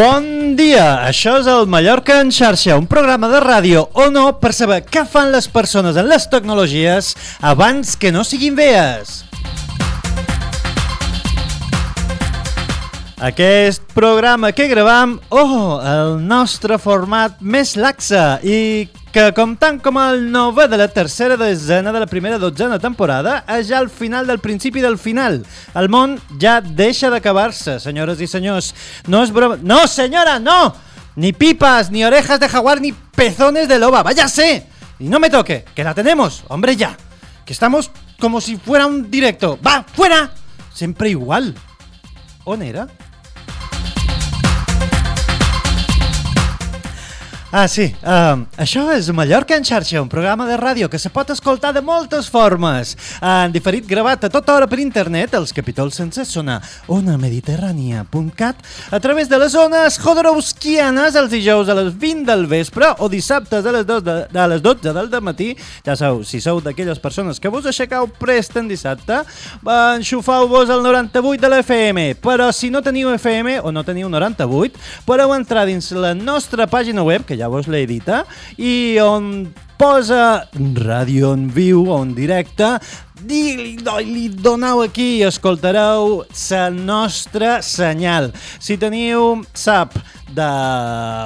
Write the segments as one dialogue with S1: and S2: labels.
S1: Bon dia! Això és el Mallorca en xarxa, un programa de ràdio o no per saber què fan les persones en les tecnologies abans que no siguin vees. Aquest programa que gravam, oh, el nostre format més laxa i que comptant com el novè de la tercera desena de la primera dotzena temporada és ja el final del principi del final. El món ja deixa d'acabar-se, senyores i senyors. No és broma... No, senyora, no! Ni pipas, ni orejas de jaguar, ni pezones de loba. ¡Váyase! Y no me toque, que la tenemos, hombre ya. Que estamos como si fuera un directo. ¡Va, fuera! Sempre igual. On era? Ah, sí. Uh, això és Mallorca en xarxa, un programa de ràdio que se pot escoltar de moltes formes. En diferit gravat a tota hora per internet, els capítols sense sonar onamediterrània.cat a través de les zones jodorowskianes els dijous a les 20 del vespre o dissabtes a les, 2 de, a les 12 del matí. Ja sabeu, si sou d'aquelles persones que vos aixecau prest en dissabte, enxufau-vos al 98 de la FM. Però si no teniu FM o no teniu 98, podeu entrar dins la nostra pàgina web, que ja vos l'he dita, i on posa ràdio en viu o en directe, li, li doneu aquí i escoltareu la nostra senyal. Si teniu SAP de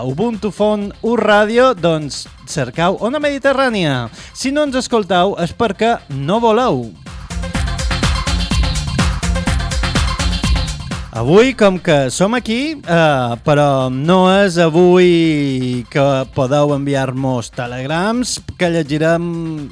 S1: Ubuntu Font U Ràdio, doncs cercau Ona Mediterrània. Si no ens escoltau és perquè no voleu. Avui, com que som aquí, eh, però no és avui que podeu enviar-nos telegrams, que llegirem...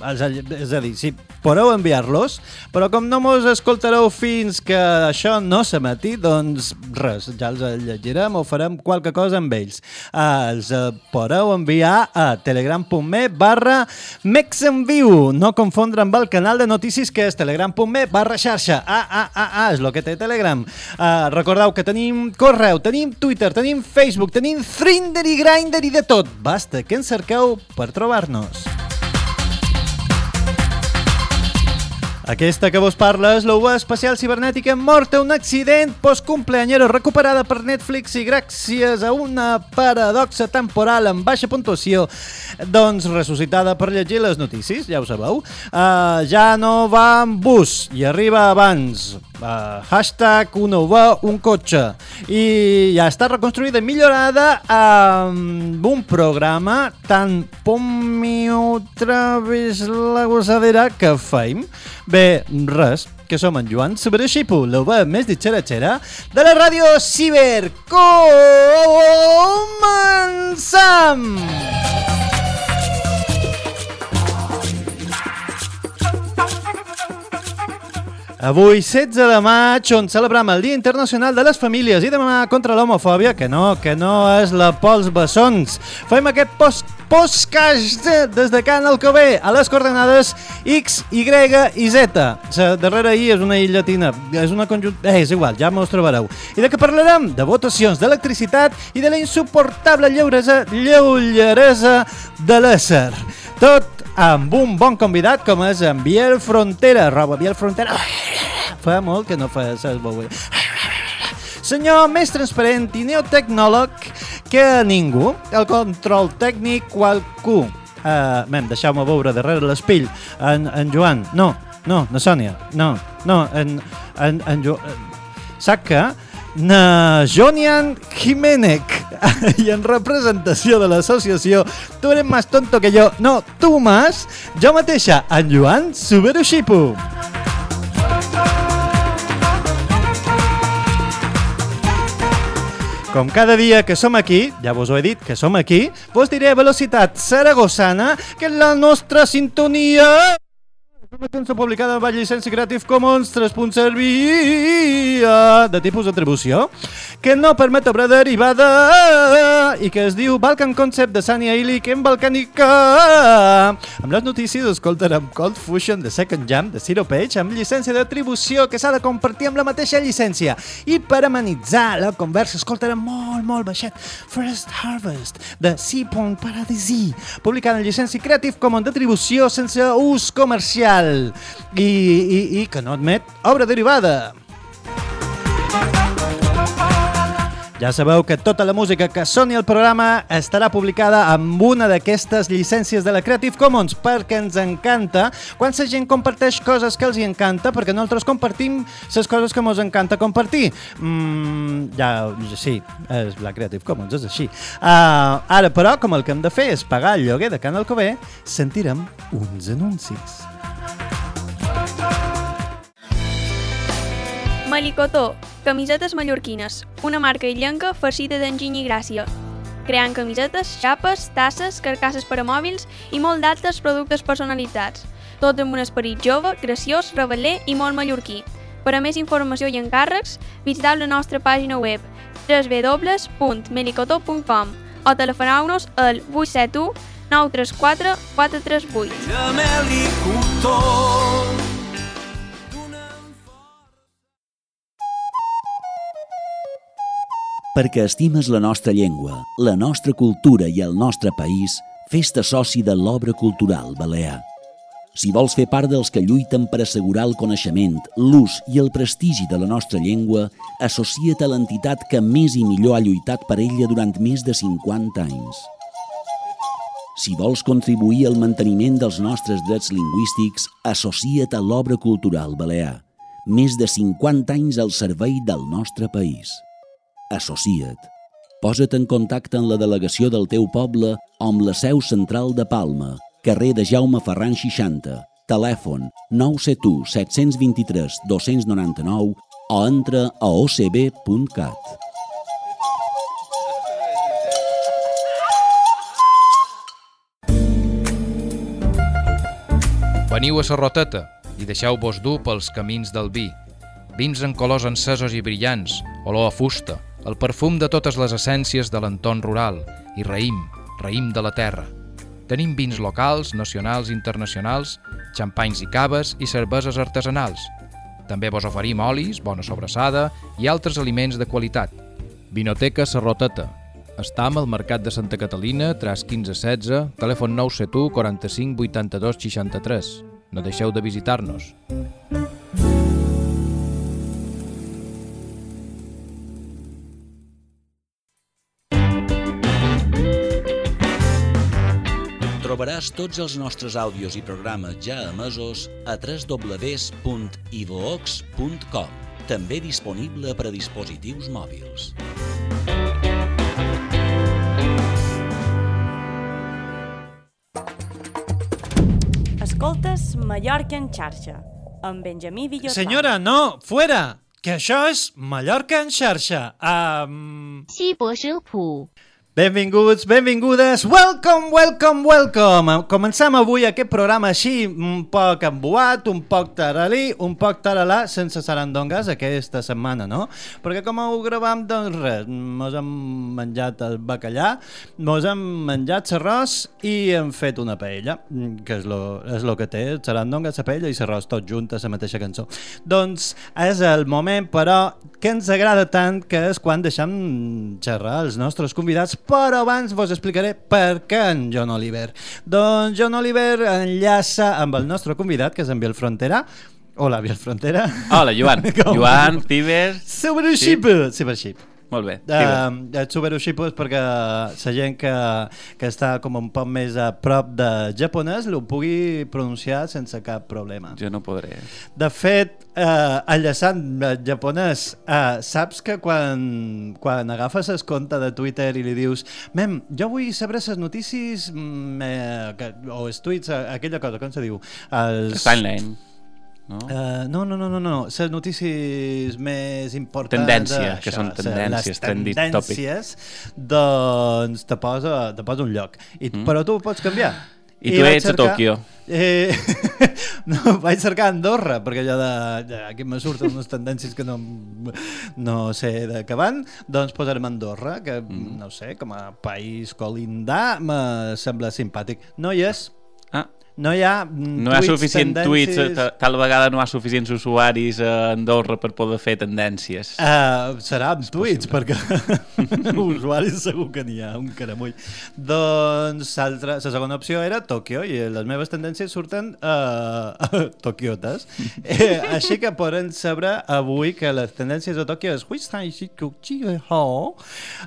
S1: És a, dir, sí, podeu enviar-los, però com no mos escoltareu fins que això no s'emeti, doncs res, ja els llegirem o farem qualque cosa amb ells. Eh, els podeu enviar a telegram.me barra mexenviu, no confondre amb el canal de notícies que és telegram.me barra xarxa. Ah, ah, ah, ah, és el que té Telegram. Eh, recordeu que tenim correu, tenim Twitter, tenim Facebook, tenim Thrinder i Grindr i de tot. Basta que ens cerqueu per trobar-nos. Aquesta que vos parla és l'UA espacial cibernètica morta un accident postcumpleañero recuperada per Netflix i gràcies a una paradoxa temporal amb baixa puntuació doncs ressuscitada per llegir les notícies, ja ho sabeu. Uh, ja no va amb bus i arriba abans. Uh, hashtag una UA, un cotxe. I ja està reconstruïda i millorada amb un programa tan pomio traves la gossadera que feim. Bé, res, que som en Joan Sobrexipo, la més ditxera-xera de la ràdio Ciber. Començam! Avui, 16 de maig, on celebrem el Dia Internacional de les Famílies i demà contra l'homofòbia, que no, que no és la Pols Bessons. Fem aquest post podcast des de Can Alcobé a les coordenades X, Y i Z. La darrera I és una I llatina, és una conjunt... Eh, és igual, ja mos trobareu. I de què parlarem? De votacions, d'electricitat i de la insuportable lleuresa, lleulleresa de l'ésser. Tot amb un bon convidat com és en Biel Frontera. Roba Biel Frontera. Fa molt que no fa el bou. Senyor més transparent i neotecnòleg que ningú, el control tècnic qualcú. Uh, mem, deixeu-me veure darrere l'espill. En, en Joan, no, no, na Sònia, no, no, en, en, en Jo... Sac que na Jonian Jiménez i en representació de l'associació Tu eres más tonto que yo, no, tu más, jo mateixa, en Joan Suberu Xipu. Com cada dia que som aquí, ja vos ho he dit que som aquí, vos diré velocitat saragossana que la nostra sintonia... Una cançó publicada amb llicència Creative Commons 3.servia de tipus d'atribució que no permet obra derivada i que es diu Balkan Concept de Sania Illich en Balcànica. Amb les notícies escoltarem Cold Fusion de Second Jam de Zero Page amb llicència d'atribució que s'ha de compartir amb la mateixa llicència. I per amenitzar la conversa escoltarem molt, molt baixet First Harvest de Sea Point Paradisi, publicada en llicència Creative Commons d'atribució sense ús comercial i, i, i que no admet obra derivada. Ja sabeu que tota la música que soni al programa estarà publicada amb una d'aquestes llicències de la Creative Commons perquè ens encanta quan la gent comparteix coses que els hi encanta perquè nosaltres compartim les coses que ens encanta compartir. Mm, ja, sí, és la Creative Commons, és així. Uh, ara, però, com el que hem de fer és pagar el lloguer de Can Alcobé, sentirem uns anuncis.
S2: Malicotó, camisetes mallorquines, una marca illenca farcida d'enginy i gràcia. Creant camisetes, xapes, tasses, carcasses per a mòbils i molt d'altres productes personalitzats. Tot amb un esperit jove, graciós, reveler i molt mallorquí. Per a més informació i encàrrecs, visiteu la nostra pàgina web www.melicotó.com o telefoneu-nos al 871 934 438.
S3: Perquè estimes la nostra llengua, la nostra cultura i el nostre país, fes-te soci de l'obra cultural balear. Si vols fer part dels que lluiten per assegurar el coneixement, l'ús i el prestigi de la nostra llengua, associa't a l'entitat que més i millor ha lluitat per ella durant més de 50 anys. Si vols contribuir al manteniment dels nostres drets lingüístics, associa't a l'obra cultural balear. Més de 50 anys al servei del nostre país. Associa't. Posa't en contacte amb la delegació del teu poble o amb la seu central de Palma, carrer de Jaume Ferran 60, telèfon 971 723 299 o entra a ocb.cat.
S4: Veniu a la roteta i deixeu-vos dur pels camins del vi. Vins en colors encesos i brillants, olor a fusta, el perfum de totes les essències de l'entorn rural i raïm, raïm de la terra. Tenim vins locals, nacionals i internacionals, xampanys i caves i cerveses artesanals. També vos oferim olis, bona sobrassada i altres aliments de qualitat.
S5: Vinoteca Serroteta. Estam al Mercat de Santa Catalina, tras 1516, telèfon 971 45 82 63. No deixeu de visitar-nos.
S3: Trobaràs tots els nostres àudios i programes ja emesos a www.ivox.com, també disponible per a dispositius mòbils.
S6: Escoltes Mallorca en xarxa, amb Benjamí Villotà.
S1: Senyora, no, fuera! Que això és Mallorca en xarxa. Um,
S7: 西博生普
S1: Benvinguts, benvingudes, welcome, welcome, welcome. Comencem avui aquest programa així, un poc embuat, un poc taralí, un poc taralà, sense sarandongues aquesta setmana, no? Perquè com ho gravam, doncs res, mos hem menjat el bacallà, mos hem menjat l'arròs i hem fet una paella, que és lo, és lo que té, sarandongues, la paella i l'arròs tot junt a la mateixa cançó. Doncs és el moment, però, que ens agrada tant, que és quan deixem xerrar els nostres convidats, però abans vos explicaré per què en John Oliver. Doncs John Oliver enllaça amb el nostre convidat, que és en Biel Frontera. Hola, Biel Frontera.
S8: Hola, Joan.
S1: Com?
S8: Joan, Pibes...
S1: Supership! Supership.
S8: Molt bé.
S1: Uh, et Supership és perquè la gent que, que està com un poc més a prop de japonès ho pugui pronunciar sense cap problema.
S8: Jo no podré.
S1: De fet, eh, enllaçant japonès, eh, saps que quan, quan agafes el compte de Twitter i li dius mem, jo vull saber les notícies mm, eh, que, o els tuits, eh, aquella cosa, com se diu? Els,
S8: Timeline. No?
S1: Uh, no, no, no, no, no. Les notícies més importants...
S8: Tendència,
S1: d'això,
S8: que són tendències,
S1: les
S8: trending
S1: tendències, doncs te posa, te posa un lloc. I,
S8: Mm.
S1: Però tu ho pots canviar.
S8: I tu
S1: vaig
S8: ets a Tòquio.
S1: Eh, no, vaig cercar Andorra, perquè allò de, de aquí me surten unes tendències que no, no sé de què van, doncs posarem Andorra, que mm. no sé, com a país colindar me sembla simpàtic. No hi és,
S8: Ah,
S1: no hi ha mm,
S8: no hi ha
S1: tuits,
S8: suficient tuits,
S1: tendències...
S8: ta- tal vegada no hi ha suficients usuaris a Andorra per poder fer tendències.
S1: Uh, serà amb tuits, perquè usuaris segur que n'hi ha, un caramull. Doncs la segona opció era Tòquio, i les meves tendències surten uh, tokiotes. Eh, així que poden saber avui que les tendències de Tòquio és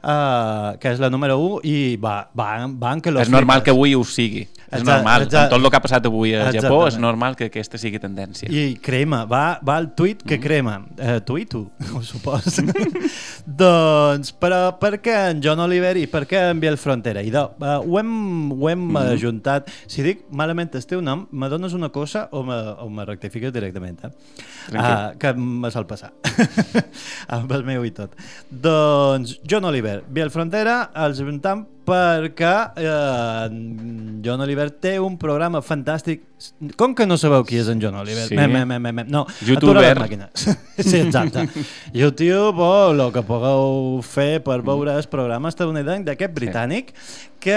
S1: uh, que és la número 1, i va, va, van que lo
S8: és normal que avui ho sigui. És
S1: Exacte,
S8: normal.
S1: exacte.
S8: Amb tot el que ha passat avui a Japó,
S1: Exactament.
S8: és normal que aquesta sigui tendència.
S1: I crema, va, va el tuit
S8: Mm.
S1: que crema. Eh, tuito, ho supos. doncs, però per què en John Oliver i per què en Biel Frontera? I do, uh, ho hem, ho hem mm. ajuntat. Si dic malament el teu nom, me dones una cosa o me, o me rectifiques directament. Eh? Uh, que me sol passar. amb el meu i tot. Doncs John Oliver, Biel Frontera, els ajuntam perquè eh, John Oliver té un programa fantàstic. Com que no sabeu qui és en John Oliver?
S8: Sí.
S1: Mem, mem, mem, mem. No,
S8: Youtuber.
S1: atura les màquines. sí, exacte. YouTube o el que pugueu fer per veure el programa estadounidenc d'aquest britànic que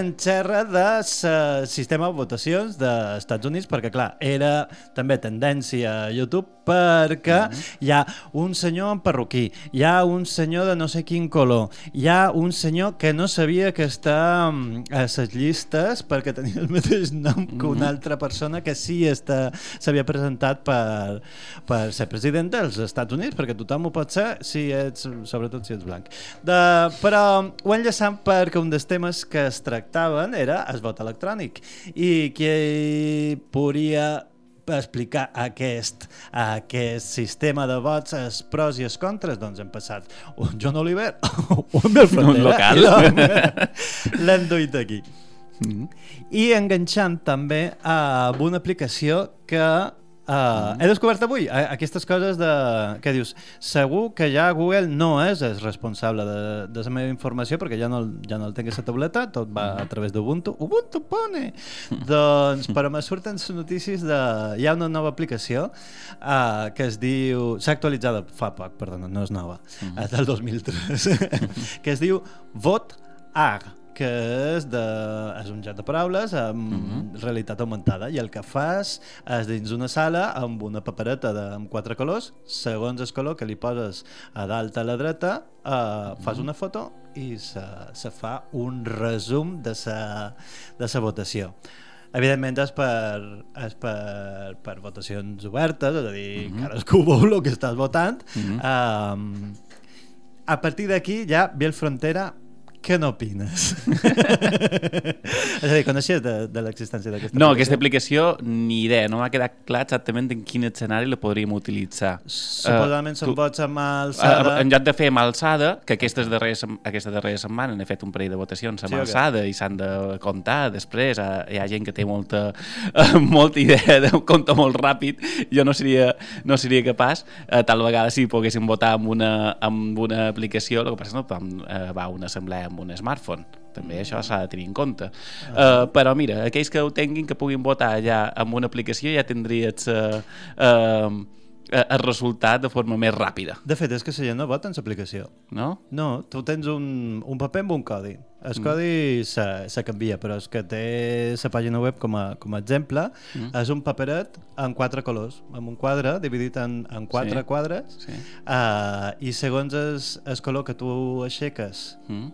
S1: enxerra de sa sistema de votacions dels Estats Units perquè, clar, era també tendència a YouTube perquè hi ha un senyor en perruquí, hi ha un senyor de no sé quin color, hi ha un senyor que no sabia que està mm, a les llistes perquè tenia el mateix nom que una altra persona que sí s'havia presentat per, per ser president dels Estats Units, perquè tothom ho pot ser si ets, sobretot si ets blanc. De, però ho enllaçant perquè un dels temes que es tractaven era el vot electrònic i qui podria explicar aquest, aquest sistema de vots, els pros i els contres, doncs hem passat un John Oliver, un del Frontera,
S8: local.
S1: i l'hem- duit aquí. I enganxant també amb una aplicació que uh, he descobert avui, uh, aquestes coses de, que dius, segur que ja Google no és el responsable de, de la meva informació perquè ja no, ja no el tinc a la tauleta, tot va a través d'Ubuntu. Ubuntu pone! doncs, però me surten les notícies de... Hi ha una nova aplicació uh, que es diu... S'ha actualitzada fa poc, perdona, no és nova, mm. és del 2003, que es diu Vot Ag que és, de, és un joc de paraules amb uh -huh. realitat augmentada i el que fas és dins una sala amb una papereta de, amb quatre colors segons el color que li poses a dalt a la dreta eh, fas una foto i se, se fa un resum de sa, de sa votació Evidentment és per, és per, per votacions obertes, és a dir, uh -huh. cadascú veu el que estàs votant. Uh -huh. um, a partir d'aquí ja ve el Frontera què n'opines? és a dir, coneixies de, de l'existència d'aquesta
S8: No, aquesta aplicació ni idea, no m'ha quedat clar exactament en quin escenari la podríem utilitzar.
S1: Suposadament
S8: Eh,
S1: són
S8: tu-
S1: vots amb
S8: Uh,
S1: alçada.
S8: en lloc de fer amb alçada, que aquestes darreres, aquesta darrera setmana n'he fet un parell de votacions amb
S1: Sí,
S8: alçada i s'han de comptar després, uh, hi ha gent que té molta, uh, molta idea de compte molt ràpid, jo no seria, no seria capaç, uh, tal vegada si poguéssim votar amb una, amb una aplicació, el que passa és que no tothom uh, va a una assemblea amb un smartphone, també això s'ha de tenir en compte. Uh, però mira, aquells que ho tinguin, que puguin votar ja amb una aplicació, ja tindries uh, uh, el resultat de forma més ràpida,
S1: De fet, és que la gent no vota en l'aplicació.
S8: no?
S1: No, tu tens un, un paper amb un codi. El codi se, se canvia, però és que té la pàgina web com a, com a exemple. Mm. És un paperet en quatre colors, amb un quadre dividit en, en quatre
S8: Sí.
S1: quadres.
S8: Sí.
S1: Uh, I segons el color que tu aixeques,
S8: Mm?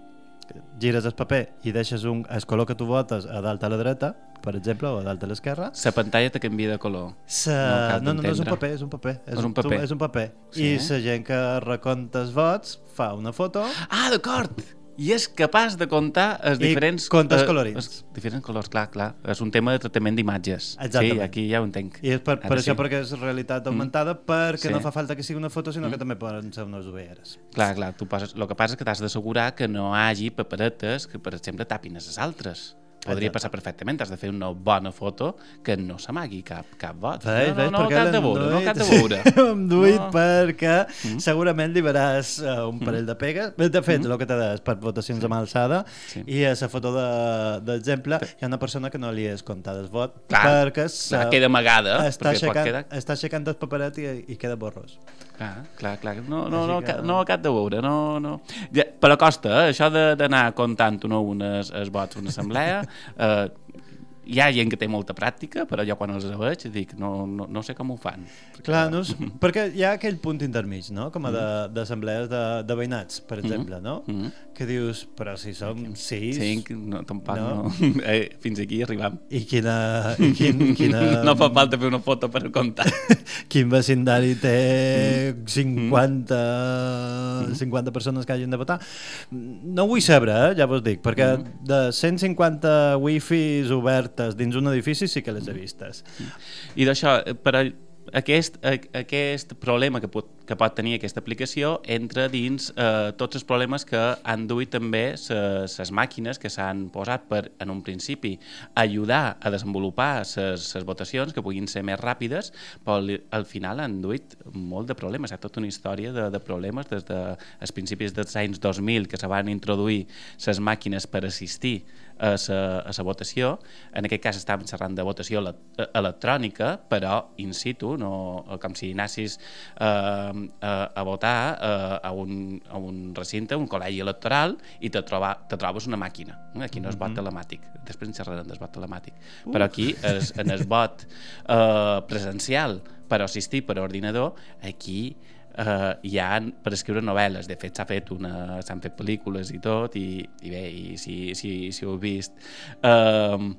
S1: Gires el paper i deixes un, el color que tu votes a dalt a la dreta, per exemple, o a dalt a l'esquerra,
S8: La pantalla te canvia de color.
S1: Se...
S8: No
S1: No, no, no, és un paper, és un paper. És,
S8: És un paper.
S1: Tu, és un paper.
S8: Sí.
S1: I la gent que recompta els vots fa una foto
S8: Ah, d'acord! I és capaç de comptar els
S1: I
S8: diferents...
S1: compta els
S8: eh,
S1: colorins.
S8: els diferents colors, clar, clar. És un tema de tractament d'imatges.
S1: Exactament.
S8: Sí, aquí ja ho entenc.
S1: i és per, per això
S8: sí.
S1: perquè és realitat augmentada perquè
S8: Sí.
S1: no fa falta que sigui una foto sinó que també poden ser unes ulleres.
S8: Clar, clar, tu poses... El que passa és que t'has d'assegurar que no hi hagi paperetes que, per exemple, tapin les altres. Podria
S1: Exacte.
S8: passar perfectament. Has de fer una bona foto que no s'amagui cap, cap vot.
S1: Veig,
S8: no, no, no, cap de veure, no cap de veure.
S1: Hem duit
S8: No.
S1: perquè
S8: Mm.
S1: segurament li veràs uh, un parell de pegues. De fet, el que t'ha de per votacions amb alçada
S8: Sí.
S1: i a la foto de- d'exemple hi ha una persona que no li és comptat el vot
S8: Clar,
S1: perquè
S8: clar, queda amagada,
S1: està aixecant,
S8: quedar-
S1: està aixecant el paperet i, i queda borrós.
S8: Clar, clar, clar. No, no, no,
S1: que-
S8: que... no cap de veure, no, no. Ja, però costa, eh? això de- d'anar comptant o no unes, els vots d'una assemblea, eh, hi ha gent que té molta pràctica, però jo quan els veig dic, no, no, no sé com ho fan.
S1: Clar, no, és- perquè hi ha aquell punt intermig, no? com a de- d'assemblees de, de veïnats, per exemple, no?
S8: Mm.
S1: que dius, però si som sis,
S8: Cinc, no, tampoc
S1: No.
S8: no. eh, fins aquí arribam.
S1: i quina, i quin, quina,
S8: No fa falta fer una foto per comptar.
S1: quin vecindari té
S8: Mm.
S1: 50, 50 persones que hagin de votar. No vull saber, eh? ja vos dic, perquè
S8: Mm.
S1: de 150 wifis obertes dins un edifici sí que les he vistes.
S8: I d'això, eh, per a aquest, a, aquest problema que pot, que pot tenir aquesta aplicació entra dins eh, tots els problemes que han duit també les màquines que s'han posat per, en un principi, ajudar a desenvolupar les votacions que puguin ser més ràpides, però li- al final han duit molt de problemes. Hi ha tota una història de, de problemes des de els principis dels anys 2000 que se van introduir les màquines per assistir a la, votació. En aquest cas estàvem xerrant de votació ele electrònica, però in situ, no, com si anessis eh, a, a votar eh, a, un, a un recinte, un col·legi electoral, i te, troba, te trobes una màquina. Aquí no és vot telemàtic. Després en xerrarem del vot telemàtic. Però aquí, es, en el vot eh, presencial per assistir per ordinador, aquí eh, hi ha per escriure novel·les. De fet, s'ha fet una, s'han fet pel·lícules i tot, i, i bé, i si, si, si heu vist eh,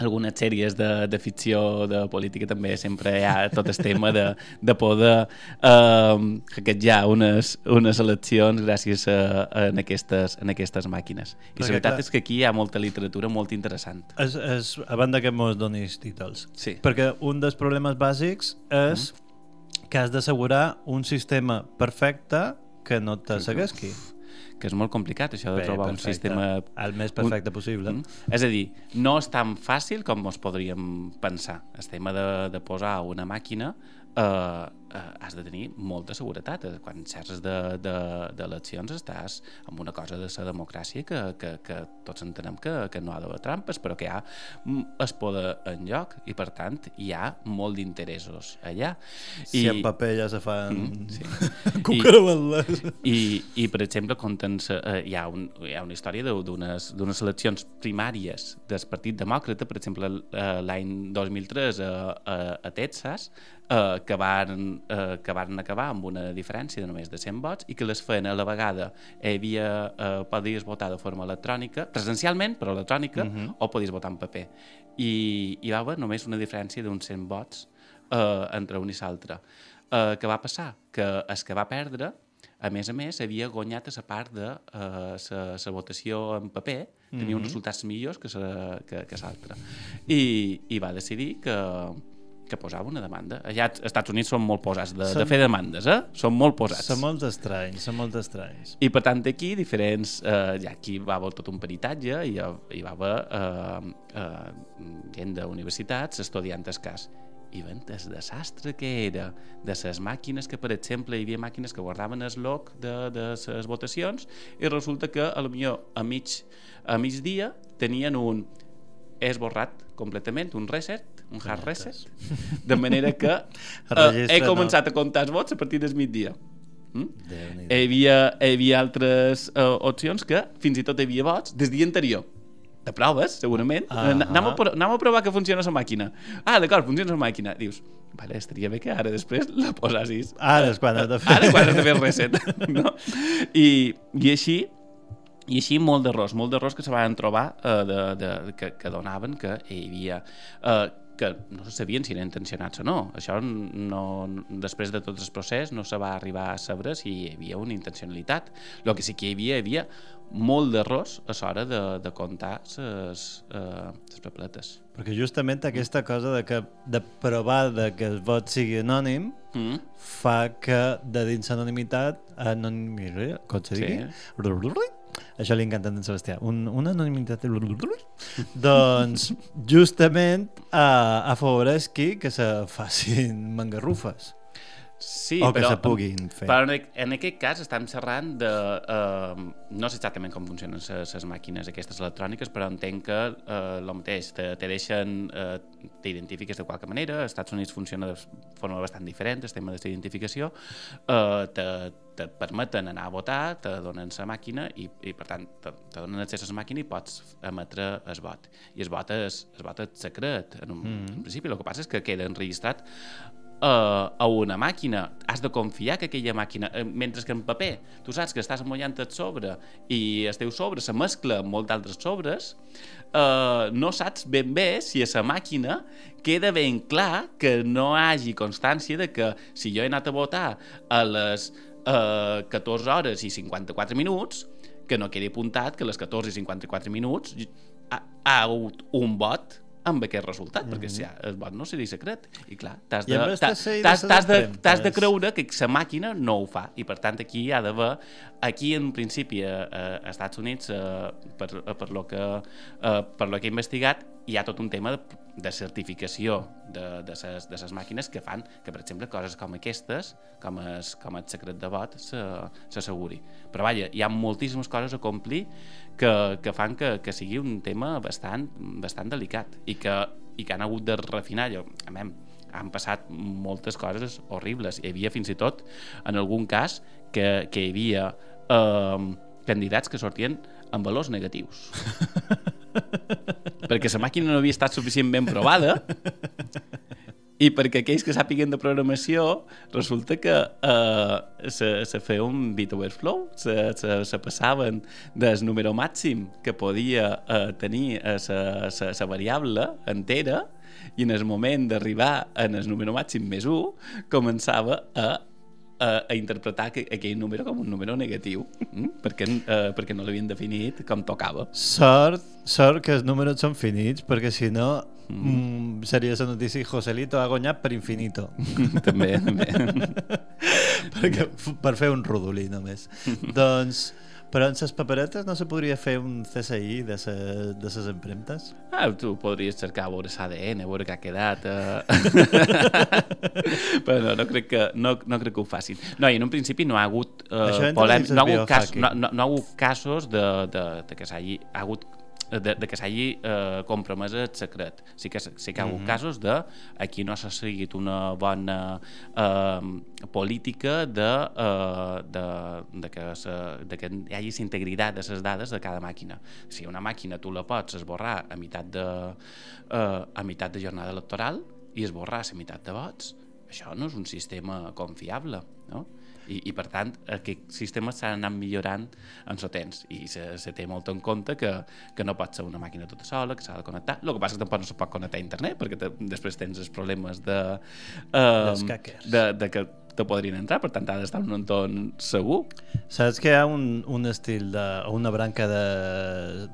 S8: algunes sèries de, de ficció, de política, també sempre hi ha tot el tema de, de poder eh, hackejar unes, unes eleccions gràcies a, a, en, aquestes, en aquestes màquines. I
S1: Perquè,
S8: la veritat
S1: clar-
S8: és que aquí hi ha molta literatura molt interessant.
S1: És, és, a banda que mos donis títols.
S8: Sí.
S1: Perquè un dels problemes bàsics és que has d'assegurar un sistema perfecte que no te seguesqui.
S8: que és molt complicat això de
S1: Bé,
S8: trobar un
S1: perfecte.
S8: sistema...
S1: El més perfecte possible.
S8: Mm. És a dir, no és tan fàcil com ens podríem pensar. El tema de, de posar una màquina eh, eh, has de tenir molta seguretat. Eh, Quan xerres d'eleccions de, d'eleccions estàs amb una cosa de la democràcia que, que, que tots entenem que, que no ha d'haver trampes, però que hi ha mm, es poder en lloc i, per tant, hi ha molt d'interessos allà.
S1: Si en paper ja se fan
S8: Mm, sí.
S1: cucaravel·les.
S8: I, i per exemple, compten, eh, hi, ha un, hi ha una història de- d'unes d'unes eleccions primàries del Partit Demòcrata, per exemple, eh, l'any 2003 a, a, a Texas, eh, que, van, eh, que van acabar amb una diferència de només de 100 vots i que les feien a la vegada hi havia, eh, podies votar de forma electrònica, presencialment, però electrònica, o podies votar en paper. I hi va haver només una diferència d'uns 100 vots eh, entre un i l'altre. Eh, què va passar? Que el que va perdre a més a més, havia guanyat a la part de uh, la votació en paper, tenia uns resultats millors que la que, que. I, I va decidir que, que posava una demanda. Allà als Estats Units són molt posats de, de
S1: Són-
S8: fer demandes, eh? Són molt posats.
S1: Són molt estranys, són molt estranys.
S8: I per tant aquí diferents, eh, ja aquí va haver tot un peritatge i hi, hi va haver eh, eh, gent d'universitats estudiant el cas i veient el desastre que era de les màquines que, per exemple, hi havia màquines que guardaven el log de, de les votacions i resulta que a lo millor a mig, a migdia tenien un esborrat completament, un reset, un hard reset, de manera que eh, he
S1: no.
S8: començat a comptar els vots a partir del migdia. Mm? Hi havia, hi havia altres uh, opcions que fins i tot hi havia vots des dia anterior. De proves, segurament. Uh
S1: Ah.
S8: -huh. anem, a, pro- anem a provar que funciona la màquina. Ah, d'acord, funciona la màquina. Dius, vale, estaria bé que ara després la posassis.
S1: Ara és quan has de fer.
S8: Ara quan has de fer reset. no? I, I així i així molt d'errors, molt d'errors que se van trobar eh, de, de, que, que donaven que hi havia eh, que no se sabien si eren intencionats o no. Això no, després de tot el procés no se va arribar a saber si hi havia una intencionalitat. El que sí que hi havia, hi havia molt d'errors a l'hora de, de comptar les eh, papeletes.
S1: Perquè justament aquesta cosa de, que, de provar de que el vot sigui anònim
S8: Mm.
S1: fa que de dins l'anonimitat anonimi, com se digui? Això li encanta a en Sebastià. Un, una anonimitat... doncs, justament, uh, afavoreix-qui que se facin mangarrufes.
S8: Sí,
S1: O que
S8: però,
S1: se puguin fer.
S8: Però en, en aquest cas estem xerrant de... Uh, no sé exactament com funcionen les màquines aquestes electròniques, però entenc que uh, el mateix, te, te deixen... Uh, t'identifiques de qualque manera, als Estats Units funciona de forma bastant diferent, el tema d'identificació, uh, te, te permeten anar a votar, te donen la màquina i, i per tant, te, te donen accés a la màquina i pots emetre el vot. I el vot és, el vot és secret, en un mm. en principi. El que passa és que queda enregistrat uh, a una màquina, has de confiar que aquella màquina, eh, mentre que en paper tu saps que estàs amollant el sobre i el teu sobre se mescla amb molts altres sobres, uh, no saps ben bé si a la màquina queda ben clar que no hagi constància de que si jo he anat a votar a les uh, 14 hores i 54 minuts, que no quedi apuntat que a les 14 i 54 minuts ha, ha hagut un vot amb aquest resultat, mm -hmm. perquè si ha, el vot no seria secret. I clar, t'has de, t'has-
S1: de
S8: de, de creure que la màquina no ho fa i per tant aquí hi ha d'haver aquí en principi a, a, a Estats Units eh, per, eh, per, lo que, eh, per lo que he investigat hi ha tot un tema de, de certificació de, de, ses, de ses màquines que fan que per exemple coses com aquestes com el, com el secret de vot se- s'asseguri però vaja, hi ha moltíssimes coses a complir que, que fan que, que sigui un tema bastant, bastant delicat i que, i que han hagut de refinar allò, a veure, han passat moltes coses horribles. Hi havia fins i tot, en algun cas, que, que hi havia eh, candidats que sortien amb valors negatius. perquè la màquina no havia estat suficientment provada i perquè aquells que sàpiguen de programació resulta que eh, se, se feia un bit overflow se, se, se passaven del número màxim que podia eh, tenir la variable entera i en el moment d'arribar en el número màxim més 1 començava a a, a interpretar que, aquell número com un número negatiu mm? perquè, eh, perquè no l'havien definit com tocava
S1: Sort, sort que els números són finits, perquè si no mm. seria la notícia Joselito ha guanyat per infinito.
S8: també, també.
S1: perquè, per fer un rodolí només. doncs, però en les paperetes no se podria fer un CSI de ses, de ses empremtes?
S8: Ah, tu podries cercar a veure l'ADN, a veure què ha quedat. Eh... Però no, no crec, que, no, no crec que ho facin. No, i en un principi no ha hagut, eh,
S1: entra
S8: polèm...
S1: dins el
S8: no, ha hagut cas, no, no, no ha hagut casos de, de, de que s'hagi ha hagut de, de que s'hagi eh, compromès el secret. Sí que, sí que hi ha hagut
S1: Mhm.
S8: casos de aquí no s'ha seguit una bona eh, política de, eh, de, de, que se, de que hi hagi integritat de les dades de cada màquina. Si una màquina tu la pots esborrar a meitat de, eh, a meitat de jornada electoral i esborrar la meitat de vots, això no és un sistema confiable, no? I, i per tant aquest sistema s'ha anat millorant en el temps. I se, se té molt en compte que, que no pot ser una màquina tota sola que s'ha de connectar, el que passa és que tampoc no se pot connectar a internet perquè te, després tens els problemes de, um, de, de que te podrien entrar, per tant ha d'estar en un entorn segur.
S1: Saps que hi ha un, un estil de, o una branca de,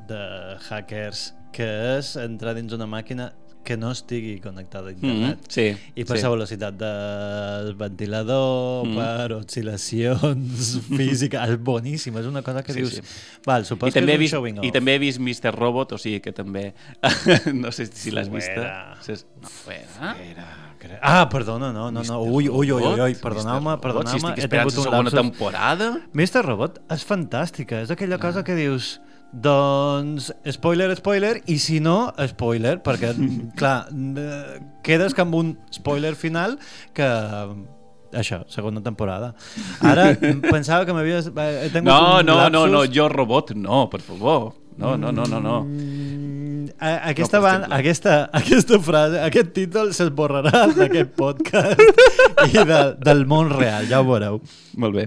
S1: de hackers que és entrar dins una màquina que no estigui connectada a internet.
S8: Mhm, sí,
S1: I per
S8: sí.
S1: la velocitat del ventilador,
S8: Mhm.
S1: per oscil·lacions físiques, és boníssim, és una cosa que
S8: Sí,
S1: dius...
S8: sí.
S1: Val,
S8: I
S1: que
S8: també, he vist,
S1: showing
S8: I
S1: off.
S8: també he vist Mr. Robot, o sigui que també... no sé si l'has.
S1: Fuera.
S8: Ses- No, fuera.
S1: Cre- Ah, perdona, no, no, no. Ui, ui, ui, ui, ui perdoneu-me.
S8: Robot, si
S1: perdoneu-me.
S8: estic esperant la segona
S1: lapsus.
S8: temporada.
S1: Mr. Robot és fantàstica, és aquella cosa que dius doncs, spoiler, spoiler, i si no, spoiler, perquè, clar, eh, quedes amb un spoiler final que això, segona temporada. Ara pensava que m'havies... eh,
S8: No, no, no, no, jo robot, no, per favor. No, no, no, no, no.
S1: A- Aquesta,
S8: No,
S1: van, aquesta, aquesta frase, aquest títol s'esborrarà d'aquest podcast i de, del món real, ja ho veureu.
S8: Molt bé.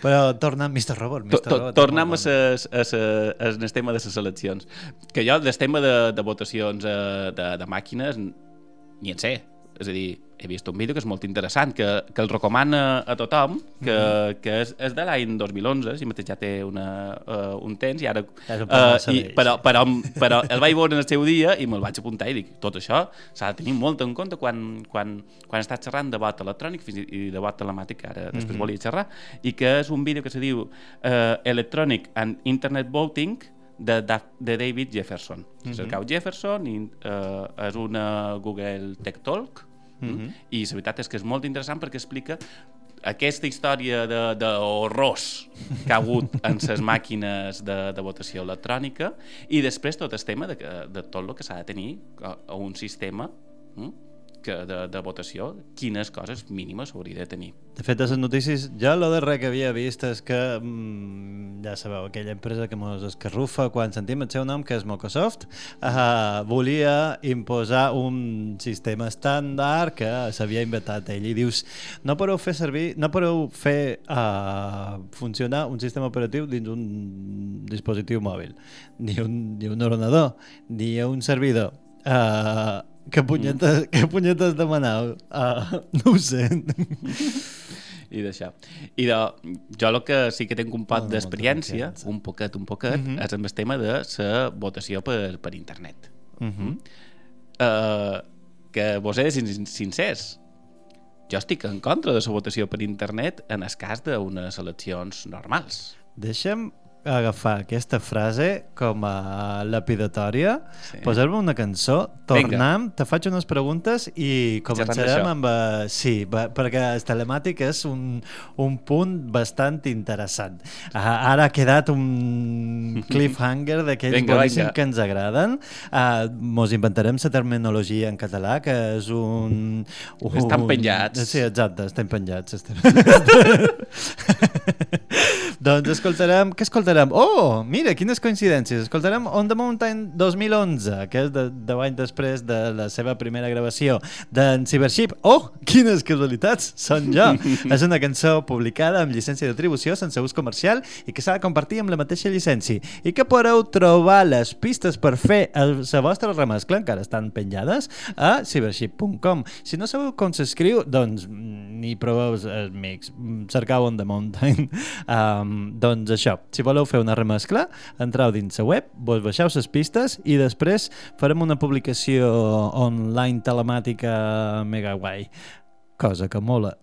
S1: Però tornant, Mr. Robot,
S8: To-
S1: Mr.
S8: to-
S1: Robot.
S8: Tornem a ses, a ses, al tema de les eleccions. Que jo, del tema de, de votacions eh, de, de màquines, ni en sé. És a dir, he vist un vídeo que és molt interessant, que, que el recomana a tothom, que,
S1: Mhm.
S8: que és, és de l'any 2011, si mateix ja té una, uh, un temps, i ara...
S1: Massa
S8: i, però, però, però el vaig veure en el seu dia i me'l vaig apuntar i dic, tot això s'ha de tenir molt en compte quan, quan, quan estàs xerrant de vot electrònic fins i, de vot telemàtic, que ara després
S1: Mhm.
S8: volia xerrar, i que és un vídeo que se diu uh, Electronic and Internet Voting de, de, David Jefferson. Mm. -hmm. Cercau Jefferson i, uh, és una Google Tech Talk
S1: Mhm.
S8: i la veritat és que és molt interessant perquè explica aquesta història de- d'horrors que ha hagut en les màquines de, de votació electrònica i després tot el tema de, de tot el que s'ha de tenir a, a un sistema mm, que de, de votació, quines coses mínimes hauria de tenir.
S1: De fet, a les notícies, jo el darrer que havia vist és que, mm, ja sabeu, aquella empresa que mos escarrufa quan sentim el seu nom, que és Microsoft, uh, volia imposar un sistema estàndard que s'havia inventat ell. I dius, no podeu fer servir, no podeu fer uh, funcionar un sistema operatiu dins un dispositiu mòbil, ni un, ni un ordenador, ni un servidor. Uh, que punyetes, que punyetes demanau? Uh, no ho sé.
S8: i d'això. I de, jo el que sí que tinc un poc
S1: No, no,
S8: d'experiència,
S1: molta
S8: un poquet, un poquet,
S1: Mhm.
S8: és amb el tema de la votació per, per internet.
S1: Uh -huh.
S8: Uh, que vos he de ser sin- sincers, jo estic en contra de la votació per internet en el cas d'unes eleccions normals.
S1: Deixa'm agafar aquesta frase com a lapidatòria,
S8: Sí.
S1: posar-me una cançó, tornem, te faig unes preguntes i començarem amb... eh, Sí, va, perquè el telemàtic és un, un punt bastant interessant. Uh, ara ha quedat un cliffhanger d'aquells
S8: Vinga,
S1: boníssims
S8: vinga.
S1: que ens agraden. Uh, mos inventarem la terminologia en català, que és un... un
S8: Estan penjats.
S1: Sí, exacte, estem penjats. Estem... doncs escoltarem... Què escoltarem? Oh, mira, quines coincidències. Escoltarem On the Mountain 2011, que és de, 10 anys després de la seva primera gravació d'en Cybership. Oh, quines casualitats! Són jo! és una cançó publicada amb llicència d'atribució sense ús comercial i que s'ha de compartir amb la mateixa llicència i que podeu trobar les pistes per fer la vostra remescla, encara estan penjades, a cybership.com. Si no sabeu com s'escriu, doncs mm, ni proveu el mix. Mm, Cercau On The Mountain. Um, doncs això, si voleu fer una remescla, entreu dins la web, vos baixeu les pistes i després farem una publicació online telemàtica mega guai. Cosa que mola.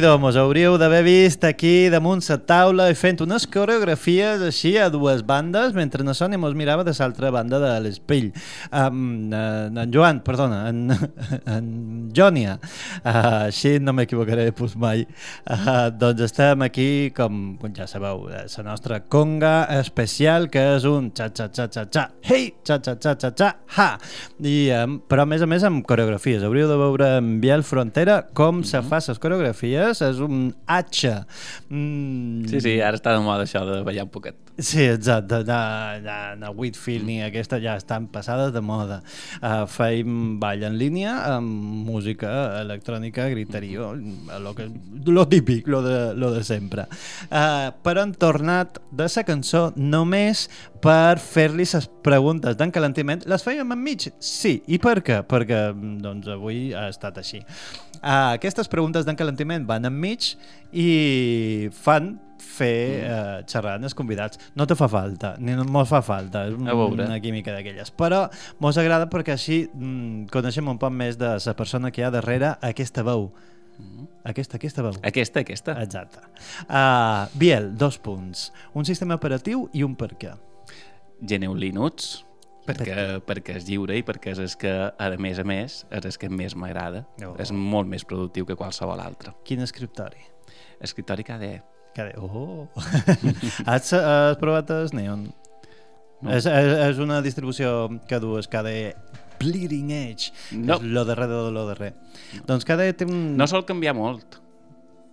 S1: Déu mos hauríeu d'haver vist aquí damunt la taula i fent unes coreografies així a dues bandes, mentre na Sònia mos mirava de l'altra banda de l'espill. Um, en Joan, perdona, en, en Jònia, uh, així no m'equivocaré pues, mai. Uh, doncs estem aquí, com ja sabeu, eh, la nostra conga especial, que és un xa-xa-xa-xa-xa, hey, xa-xa-xa-xa-xa, ha! I, um, però a més a més amb coreografies. Hauríeu de veure en Biel Frontera com se fa les coreografies, és un atxa. Mm,
S8: Sí, sí, ara està de moda això de ballar un poquet.
S1: Sí, exacte. De, de, de Whitfield ni aquesta ja estan passades de moda. Uh, feim ball en línia amb música electrònica, griterio, lo, que, lo típic, lo de, lo de sempre. Uh, però han tornat de la cançó només per fer-li les preguntes d'encalentiment. Les fèiem enmig? Sí. I per què? Perquè doncs, avui ha estat així. Uh, aquestes preguntes d'encalentiment van enmig i fan fer eh, xerrar amb els convidats. No te fa falta, ni no mos fa falta, és una química d'aquelles. Però mos agrada perquè així mm, coneixem un poc més de la persona que hi ha darrere aquesta veu. Aquesta, aquesta veu.
S8: Aquesta, aquesta.
S1: Exacte. Uh, Biel, dos punts. Un sistema operatiu i un per què.
S8: GNU Linux, perquè, perquè és lliure i perquè és el que, a més a més, és el que més m'agrada.
S1: Oh.
S8: És molt més productiu que qualsevol altre.
S1: Quin escriptori?
S8: Escriptori KDE.
S1: KDE. Oh! has, has provat el Neon?
S8: No.
S1: És, és, és una distribució que du el KDE Bleeding Edge.
S8: No.
S1: És lo darrer de lo darrer. Doncs KDE té un...
S8: No sol canviar molt.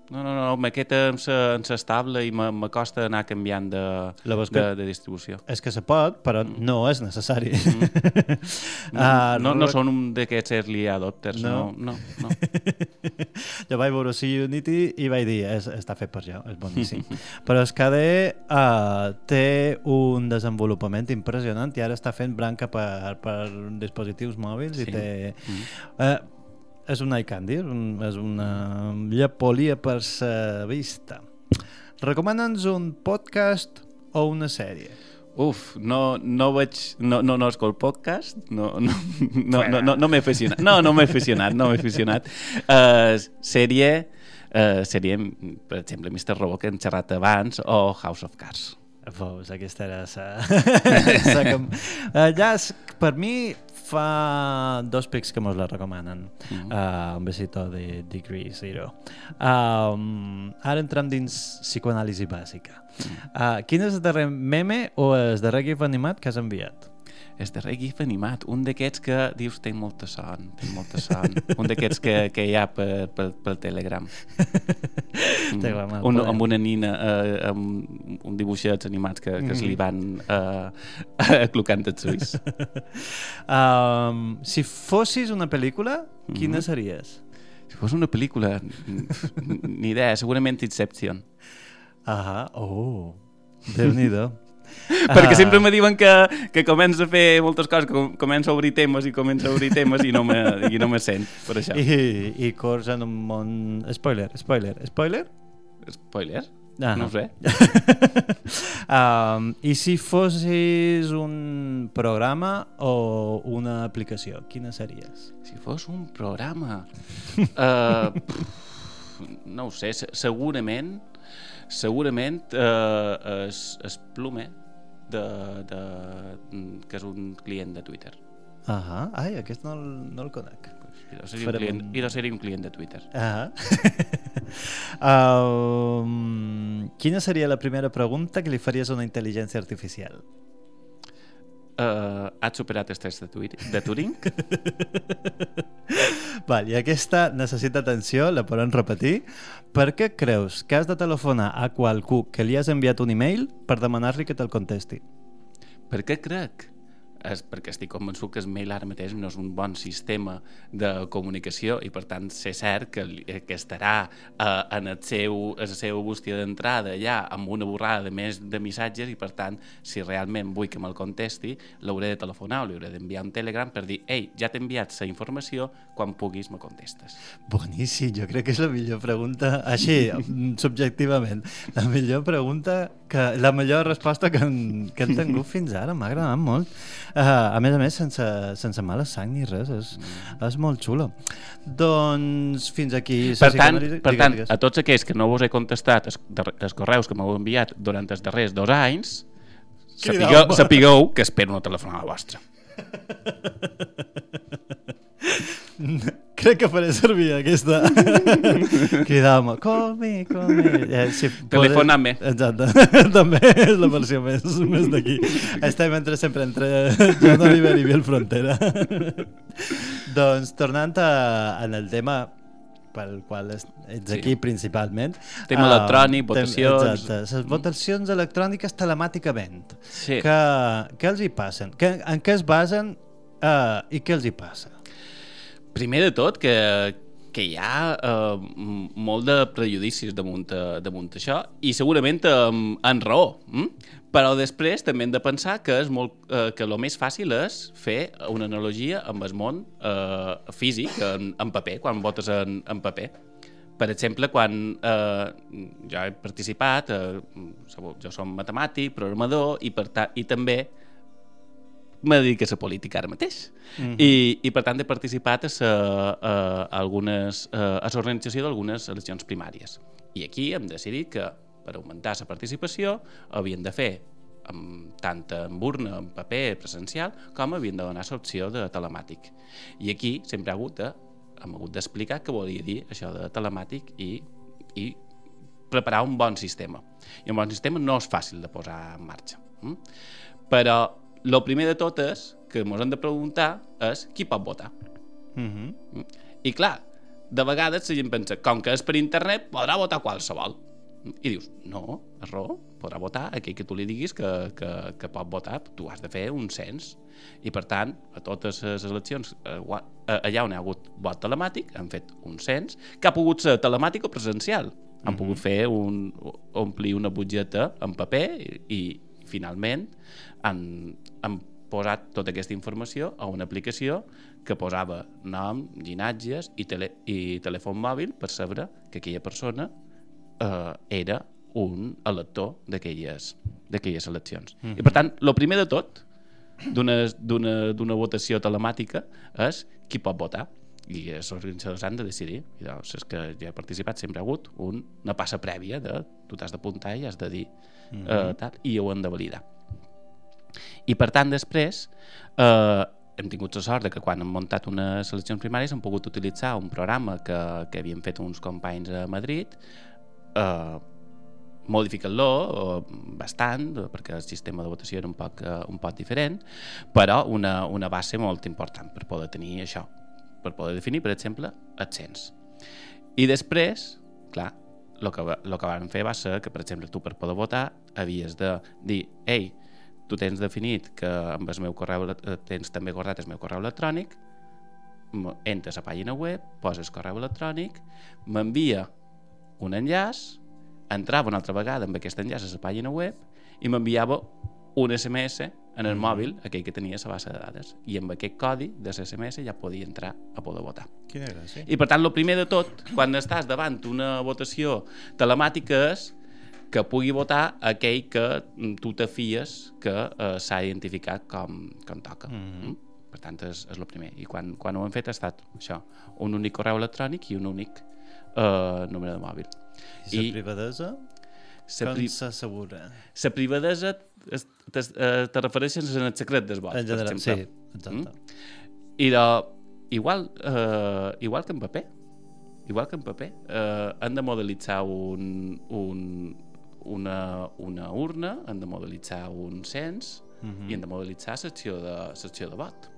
S8: No, no, no, maqueta amb sa, amb sa estable i me- m'acosta anar canviant de,
S1: La
S8: de,
S1: que-
S8: de distribució.
S1: És que se pot, però no és necessari.
S8: No,
S1: Ah,
S8: no, no
S1: rec-
S8: són un d'aquests early adopters, no,
S1: No.
S8: no, no. no.
S1: jo vaig veure C Unity i vaig dir, és, està fet per jo, és boníssim. Però el KDE uh, té un desenvolupament impressionant i ara està fent branca per, per dispositius mòbils
S8: Sí.
S1: i té...
S8: Mm.
S1: Uh, és un eye candy, és, un, és una llepolia per sa vista. Recomana'ns un podcast o una sèrie.
S8: Uf, no, no veig... No, no, no escolto podcast, no, no, no, no, no, no m'he aficionat. No, no m'he aficionat, no m'he aficionat. Uh, sèrie, uh, sèrie, per exemple, Mr. Robot, que hem xerrat abans, o House of Cards.
S1: Veus, aquesta era sa... sa que... Allà, és- per mi, fa dos pics que mos la recomanen.
S8: Mhm.
S1: uh, un besito de Degree Zero. Um, ara entrem dins psicoanàlisi bàsica. Uh, quin és el darrer meme o el darrer gif animat que has enviat?
S8: És darrer GIF animat, un d'aquests que dius tinc molta son, tinc molta son. un d'aquests que, que hi ha per, per, per Telegram.
S1: Telegram, el
S8: un,
S1: poder.
S8: amb una nina, eh, amb un dibuixets animats que, que se li
S1: Mhm.
S8: van eh, aclocant els ulls.
S1: um, si fossis una pel·lícula, quina
S8: Mhm.
S1: series?
S8: Si fos una pel·lícula, ni idea, segurament Inception.
S1: Ah, oh, Déu-n'hi-do.
S8: Perquè
S1: Ah.
S8: sempre me diuen que, que començo a fer moltes coses, que com- començo a obrir temes i començo a obrir temes i no me, i no me sent, per això.
S1: I, I cors en un món... Spoiler, spoiler, spoiler?
S8: Spoiler?
S1: Ah,
S8: No ho sé.
S1: um, I si fossis un programa o una aplicació, quina series?
S8: Si fos un programa... Uh, no ho sé, se- segurament segurament uh, es, es Plume de, de, que és un client de Twitter.
S1: Ah, ai, aquest no, el- no el conec.
S8: I
S1: Farem
S8: client,
S1: un-
S8: client de Twitter.
S1: Ah. um, quina seria la primera pregunta que li faries a una intel·ligència artificial?
S8: Uh, has superat el test de, de Turing?
S1: Val, i aquesta necessita atenció, la podem repetir. Per què creus que has de telefonar a qualcú que li has enviat un email per demanar-li que te'l contesti?
S8: Per què crec? És perquè estic convençut que el mail ara mateix no és un bon sistema de comunicació i per tant sé cert que, li- que estarà eh, en, el seu, en la seva bústia d'entrada ja amb una borrada de més de missatges i per tant si realment vull que me'l contesti l'hauré de telefonar o li hauré d'enviar un telegram per dir ei, ja t'he enviat la informació quan puguis me contestes.
S1: Boníssim, jo crec que és la millor pregunta, així, subjectivament, la millor pregunta que la millor resposta que hem, que hem tingut fins ara, m'ha agradat molt. Uh, a més a més, sense, sense mala sang ni res, és, és molt xulo. Doncs fins aquí...
S8: Per tant,
S1: Canari,
S8: per
S1: digues,
S8: tant
S1: digues.
S8: a tots aquells que no vos he contestat els, els correus que m'heu enviat durant els darrers dos anys, sapigueu, sapigueu que espero una telefonada vostra.
S1: Crec que faré servir aquesta. Cridar-me, call me, call me. Eh, sí,
S8: Telefoname.
S1: Exacte, també és la versió més, més d'aquí. Estem entre, sempre entre John Oliver i Biel Frontera. doncs, tornant a, en el tema pel qual ets
S8: Sí.
S1: aquí principalment.
S8: Tema
S1: ah,
S8: electrònic, votacions.
S1: Exacte, les votacions electròniques telemàticament.
S8: Sí.
S1: Que, què els hi passen? Que, en què es basen uh, i què els hi passa?
S8: Primer de tot, que, que hi ha eh, molt de prejudicis damunt, eh, damunt això i segurament amb, amb raó. Mm? Però després també hem de pensar que és molt, eh, que el més fàcil és fer una analogia amb el món eh, físic, en, en paper, quan votes en, en paper. Per exemple, quan eh, jo he participat, eh, jo som matemàtic, programador, i, per ta i també me dedico a la política ara mateix.
S1: Mhm.
S8: I, I, per tant, he participat a, sa, a, algunes, a, a l'organització d'algunes eleccions primàries. I aquí hem decidit que, per augmentar la participació, havien de fer amb, tant en urna, en paper presencial, com havien de donar l'opció de telemàtic. I aquí sempre ha hagut de, hem hagut d'explicar què volia dir això de telemàtic i, i preparar un bon sistema. I un bon sistema no és fàcil de posar en marxa. Mm? Però el primer de tot és que ens hem de preguntar és qui pot votar.
S1: Mm -hmm.
S8: I clar, de vegades la gent pensa, com que és per internet, podrà votar qualsevol. I dius, no, és raó, podrà votar aquell que tu li diguis que, que, que pot votar, tu has de fer un cens. I per tant, a totes les eleccions, eh, eh, allà on hi ha hagut vot telemàtic, han fet un cens, que ha pogut ser telemàtic o presencial. Han
S1: Mhm.
S8: pogut fer un, omplir una butgeta en paper i, i finalment han, han posat tota aquesta informació a una aplicació que posava nom, llinatges i, tele, i telèfon mòbil per saber que aquella persona eh, era un elector d'aquelles eleccions. Mm -hmm. I per tant, el primer de tot d'una votació telemàtica és qui pot votar i els organitzadors han de decidir i doncs és que ja he participat, sempre ha hagut un, una passa prèvia de tu t'has d'apuntar i has de dir mm -hmm. eh, tal, i ho han de validar i per tant després eh, hem tingut la sort de que quan hem muntat unes seleccions primàries hem pogut utilitzar un programa que, que havien fet uns companys a Madrid eh, modificant-lo eh, bastant, perquè el sistema de votació era un poc, eh, un poc diferent, però una, una base molt important per poder tenir això, per poder definir, per exemple, el cens. I després, clar, el que, lo que van fer va ser que, per exemple, tu per poder votar havies de dir, ei, tu tens definit que amb el meu correu, eh, tens també guardat el meu correu electrònic, entres a la pàgina web, poses correu electrònic, m'envia un enllaç, entrava una altra vegada amb aquest enllaç a la pàgina web i m'enviava un SMS en el mòbil, aquell que tenia la base de dades. I amb aquest codi de SMS ja podia entrar a poder votar.
S1: Quina gràcia.
S8: I per tant, el primer de tot, quan estàs davant una votació telemàtica és que pugui votar aquell que mm, tu te fies que eh, s'ha identificat com, com toca. Mm -hmm. Per tant, és, és el primer. I quan, quan ho hem fet ha estat això, un únic correu electrònic i un únic eh, número de mòbil.
S1: I la privadesa?
S8: sa
S1: Com
S8: pri-
S1: s'assegura?
S8: la privadesa es- te, eh, te refereixes en el secret del vot,
S1: En general,
S8: per exemple.
S1: sí, exacte.
S8: I de, igual, eh, igual que en paper, igual que en paper, eh, han de modelitzar un, un, una, una urna, han de modelitzar un cens
S1: Mhm.
S8: i han de modelitzar secció de, secció de vot.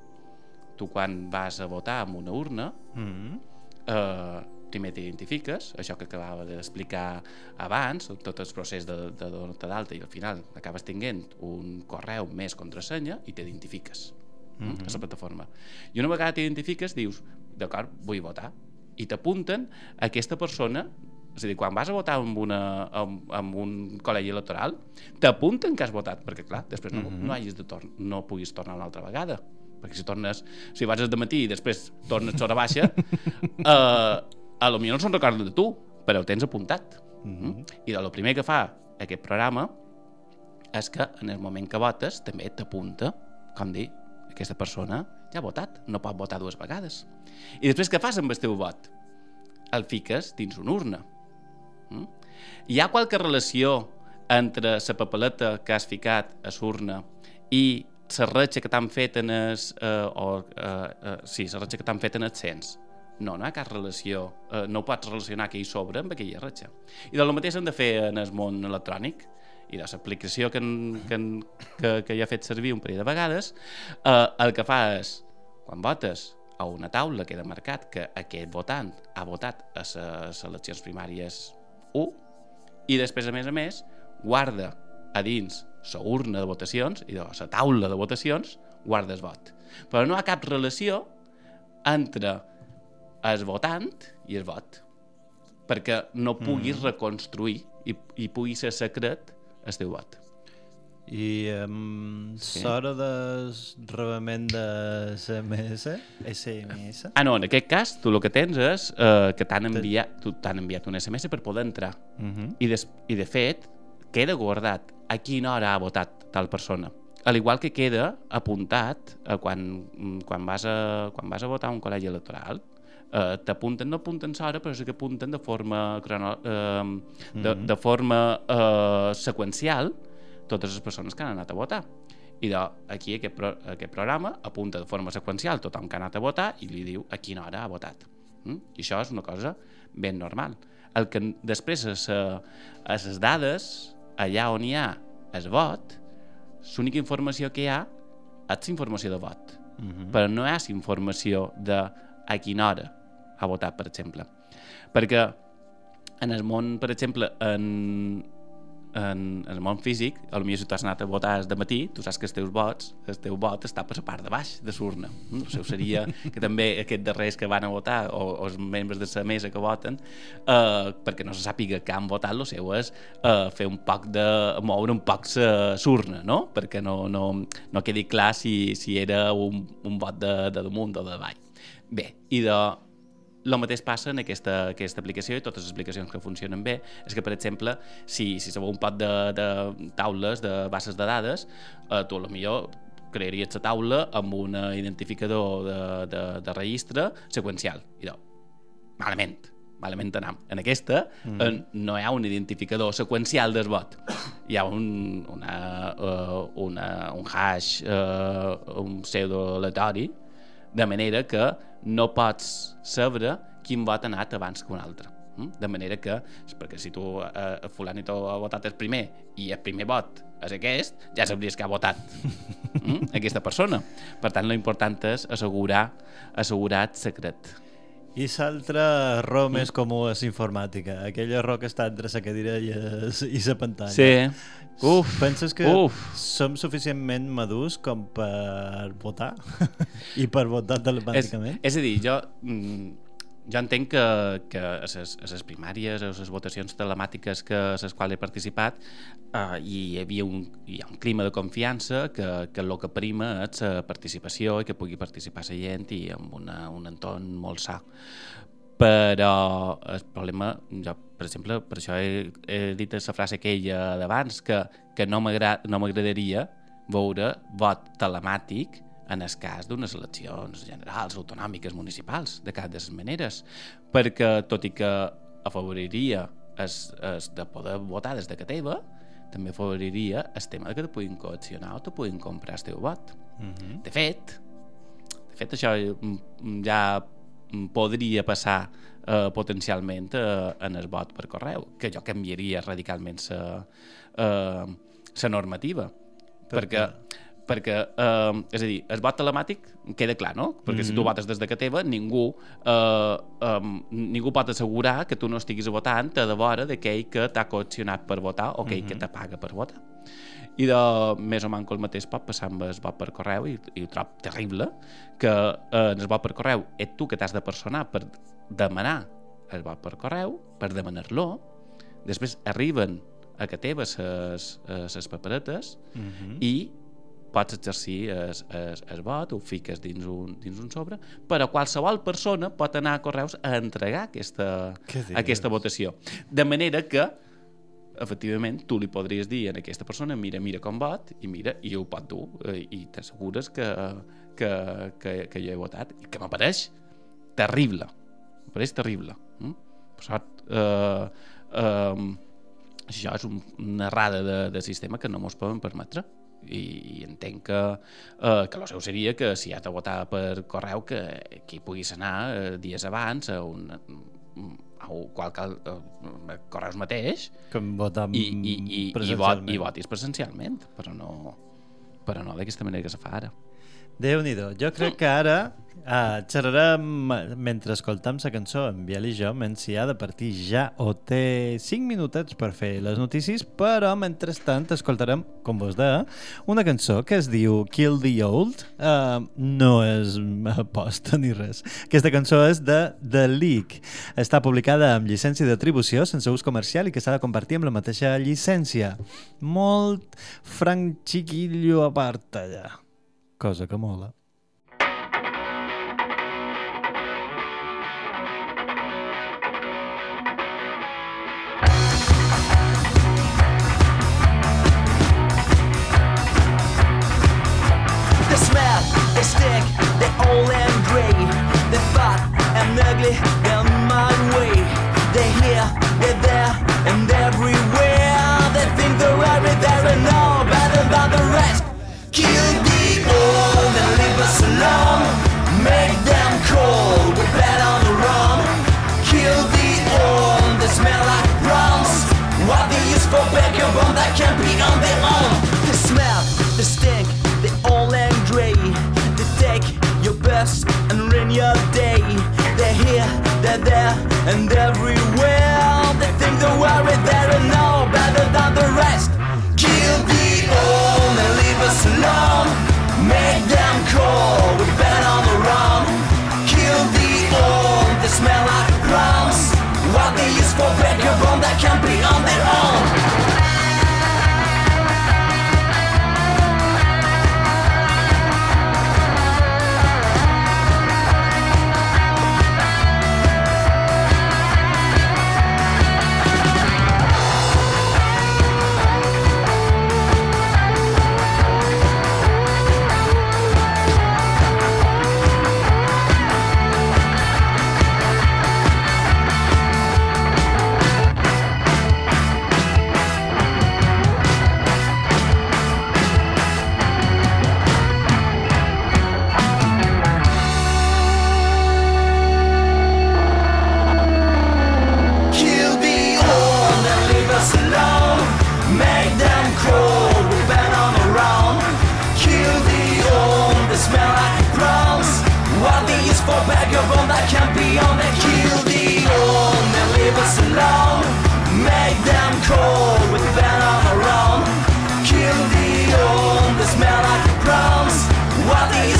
S8: Tu quan vas a votar amb una urna,
S1: Mhm.
S8: eh, primer t'identifiques, això que acabava d'explicar abans, tot el procés de, de donar-te d'alta i al final acabes tinguent un correu més contrasenya i t'identifiques mm. -hmm. a la plataforma. I una vegada t'identifiques dius, d'acord, vull votar. I t'apunten a aquesta persona és a dir, quan vas a votar amb, una, amb, amb un col·legi electoral, t'apunten que has votat, perquè clar, després no,
S1: Mhm.
S8: no, hagis de tor no puguis tornar una altra vegada. Perquè si tornes, si vas de matí i després tornes hora baixa, eh, a lo millor no se'n recorden de tu, però ho tens apuntat. Mm -hmm. I el primer que fa aquest programa és que en el moment que votes també t'apunta, com dir, aquesta persona ja ha votat, no pot votar dues vegades. I després què fas amb el teu vot? El fiques dins una urna. Mm? Hi ha qualque relació entre la papeleta que has ficat a l'urna i la ratxa que t'han fet en el... Eh, o, eh, eh, sí, la que t'han fet en el cens. No, no hi ha cap relació. Eh, no pots relacionar aquell sobre amb aquella ratxa. I del mateix hem de fer en el món electrònic i de l'aplicació que, que, que, que ja he fet servir un parell de vegades, eh, el que fa és, quan votes a una taula queda marcat que aquest votant ha votat a les eleccions primàries 1 i després, a més a més, guarda a dins la urna de votacions i de la taula de votacions guarda el vot. Però no hi ha cap relació entre el votant i el vot perquè no puguis reconstruir i, i pugui ser secret el teu vot.
S1: I um,
S8: Sí.
S1: l'hora de rebament de SMS? SMS?
S8: Ah, no, en aquest cas, tu el que tens és eh, que t'han enviat, t'han enviat un SMS per poder entrar.
S1: Mhm.
S8: I, des, I, de fet, queda guardat a quina hora ha votat tal persona. Al igual que queda apuntat eh, quan, mm, quan, vas a, quan vas a votar a un col·legi electoral, eh, t'apunten, no apunten l'hora, però sí que apunten de forma, crono, eh, de,
S1: Mhm.
S8: de forma eh, seqüencial totes les persones que han anat a votar. I de, aquí aquest, pro, aquest programa apunta de forma seqüencial tothom que ha anat a votar i li diu a quina hora ha votat. Mm? I això és una cosa ben normal. El que després a, a les dades, allà on hi ha el vot, l'única informació que hi ha és informació de vot.
S1: Mhm.
S8: Però no la informació de a quina hora ha votat, per exemple. Perquè en el món, per exemple, en, en, en el món físic, potser si tu has anat a votar de matí, tu saps que els teus vots, el teu vot està per la part de baix de l'urna. Mm? Això seria que també aquests darrers que van a votar o, o els membres de la mesa que voten, eh, perquè no se sàpiga que han votat, el seu és eh, fer un poc de... moure un poc l'urna, no? Perquè no, no, no quedi clar si, si era un, un vot de, de damunt o de dalt. Bé, i de, el mateix passa en aquesta, aquesta aplicació i totes les aplicacions que funcionen bé és que, per exemple, si, si sabeu un pot de, de taules, de bases de dades, eh, tu potser crearies la taula amb un identificador de, de, de registre seqüencial. I de, malament, malament anam. En aquesta
S1: Mhm.
S8: eh, no hi ha un identificador seqüencial del vot. Hi ha un, una, uh, una, un hash, uh, un pseudo aleatori, de manera que no pots saber quin vot ha anat abans que un altre. Mm? De manera que, perquè si tu eh, fulanito ha votat el primer i el primer vot és aquest, ja sabries que ha votat mm? aquesta persona. Per tant, lo important és assegurar, assegurar el secret.
S1: I l'altre error més comú és informàtica, aquell error que està entre la cadira i, es, i la pantalla.
S8: Sí. Uf,
S1: Penses que
S8: uf.
S1: som suficientment madurs com per votar? I per votar
S8: És,
S1: telemàticament?
S8: és a dir, jo, mm, jo entenc que, que les, primàries, a les votacions telemàtiques que, a les quals he participat, eh, hi havia un, hi ha un clima de confiança que, que el que prima és la participació i que pugui participar la gent i amb una, un entorn molt sa. Però el problema, jo, per exemple, per això he, he dit la frase aquella d'abans, que, que no m'agra- no m'agradaria veure vot telemàtic en el cas d'unes eleccions generals, autonòmiques, municipals, de cap de les maneres, perquè tot i que afavoriria es, es de poder votar des de casa teva, també afavoriria el tema de que te puguin coaccionar o te puguin comprar el teu vot.
S1: Mhm.
S8: De fet, de fet això mm, ja mm, podria passar eh, potencialment eh, en el vot per correu, que jo canviaria radicalment la eh, normativa.
S1: Per
S8: perquè, perquè eh, és a dir, el vot telemàtic queda clar, no? Perquè si tu votes des de casa teva, ningú, eh, um, ningú pot assegurar que tu no estiguis votant a de vora d'aquell que t'ha coaccionat per votar o aquell que
S1: Mhm.
S8: te paga per votar. I de més o manco el mateix pot passar amb el vot per correu i, i ho trobo terrible que eh, en el vot per correu ets tu que t'has de personar per demanar el vot per correu, per demanar-lo, després arriben a que teva ses, ses paperetes
S1: Mhm.
S8: i pots exercir el, el, el vot, ho fiques dins un, dins un sobre, però qualsevol persona pot anar a correus a entregar aquesta, aquesta votació. De manera que efectivament, tu li podries dir a aquesta persona mira, mira com vot, i mira, i ho pot dur, eh, i t'assegures que, que, que, que jo he votat, i que m'apareix terrible, m'apareix terrible. Mm? Per sort, eh, eh, això és un, una errada de, de sistema que no mos poden permetre i, i entenc que, eh, que el seu seria que si ha de votar per correu que, que hi puguis anar eh, dies abans a un, a un qualque eh, correus mateix
S1: Com votar
S8: i, i, i, i, vot, i votis presencialment però no, però no d'aquesta manera que se fa ara
S1: Déu-n'hi-do. Jo crec que ara uh, xerrarem mentre escoltam la cançó en Biel i jo, menys si ha de partir ja o té 5 minutets per fer les notícies, però mentrestant escoltarem, com vos deia, una cançó que es diu Kill the Old. Uh, no és eh, posta ni res. Aquesta cançó és de The League. Està publicada amb llicència d'atribució sense ús comercial i que s'ha de compartir amb la mateixa llicència. Molt franc xiquillo a part allà. Cosa que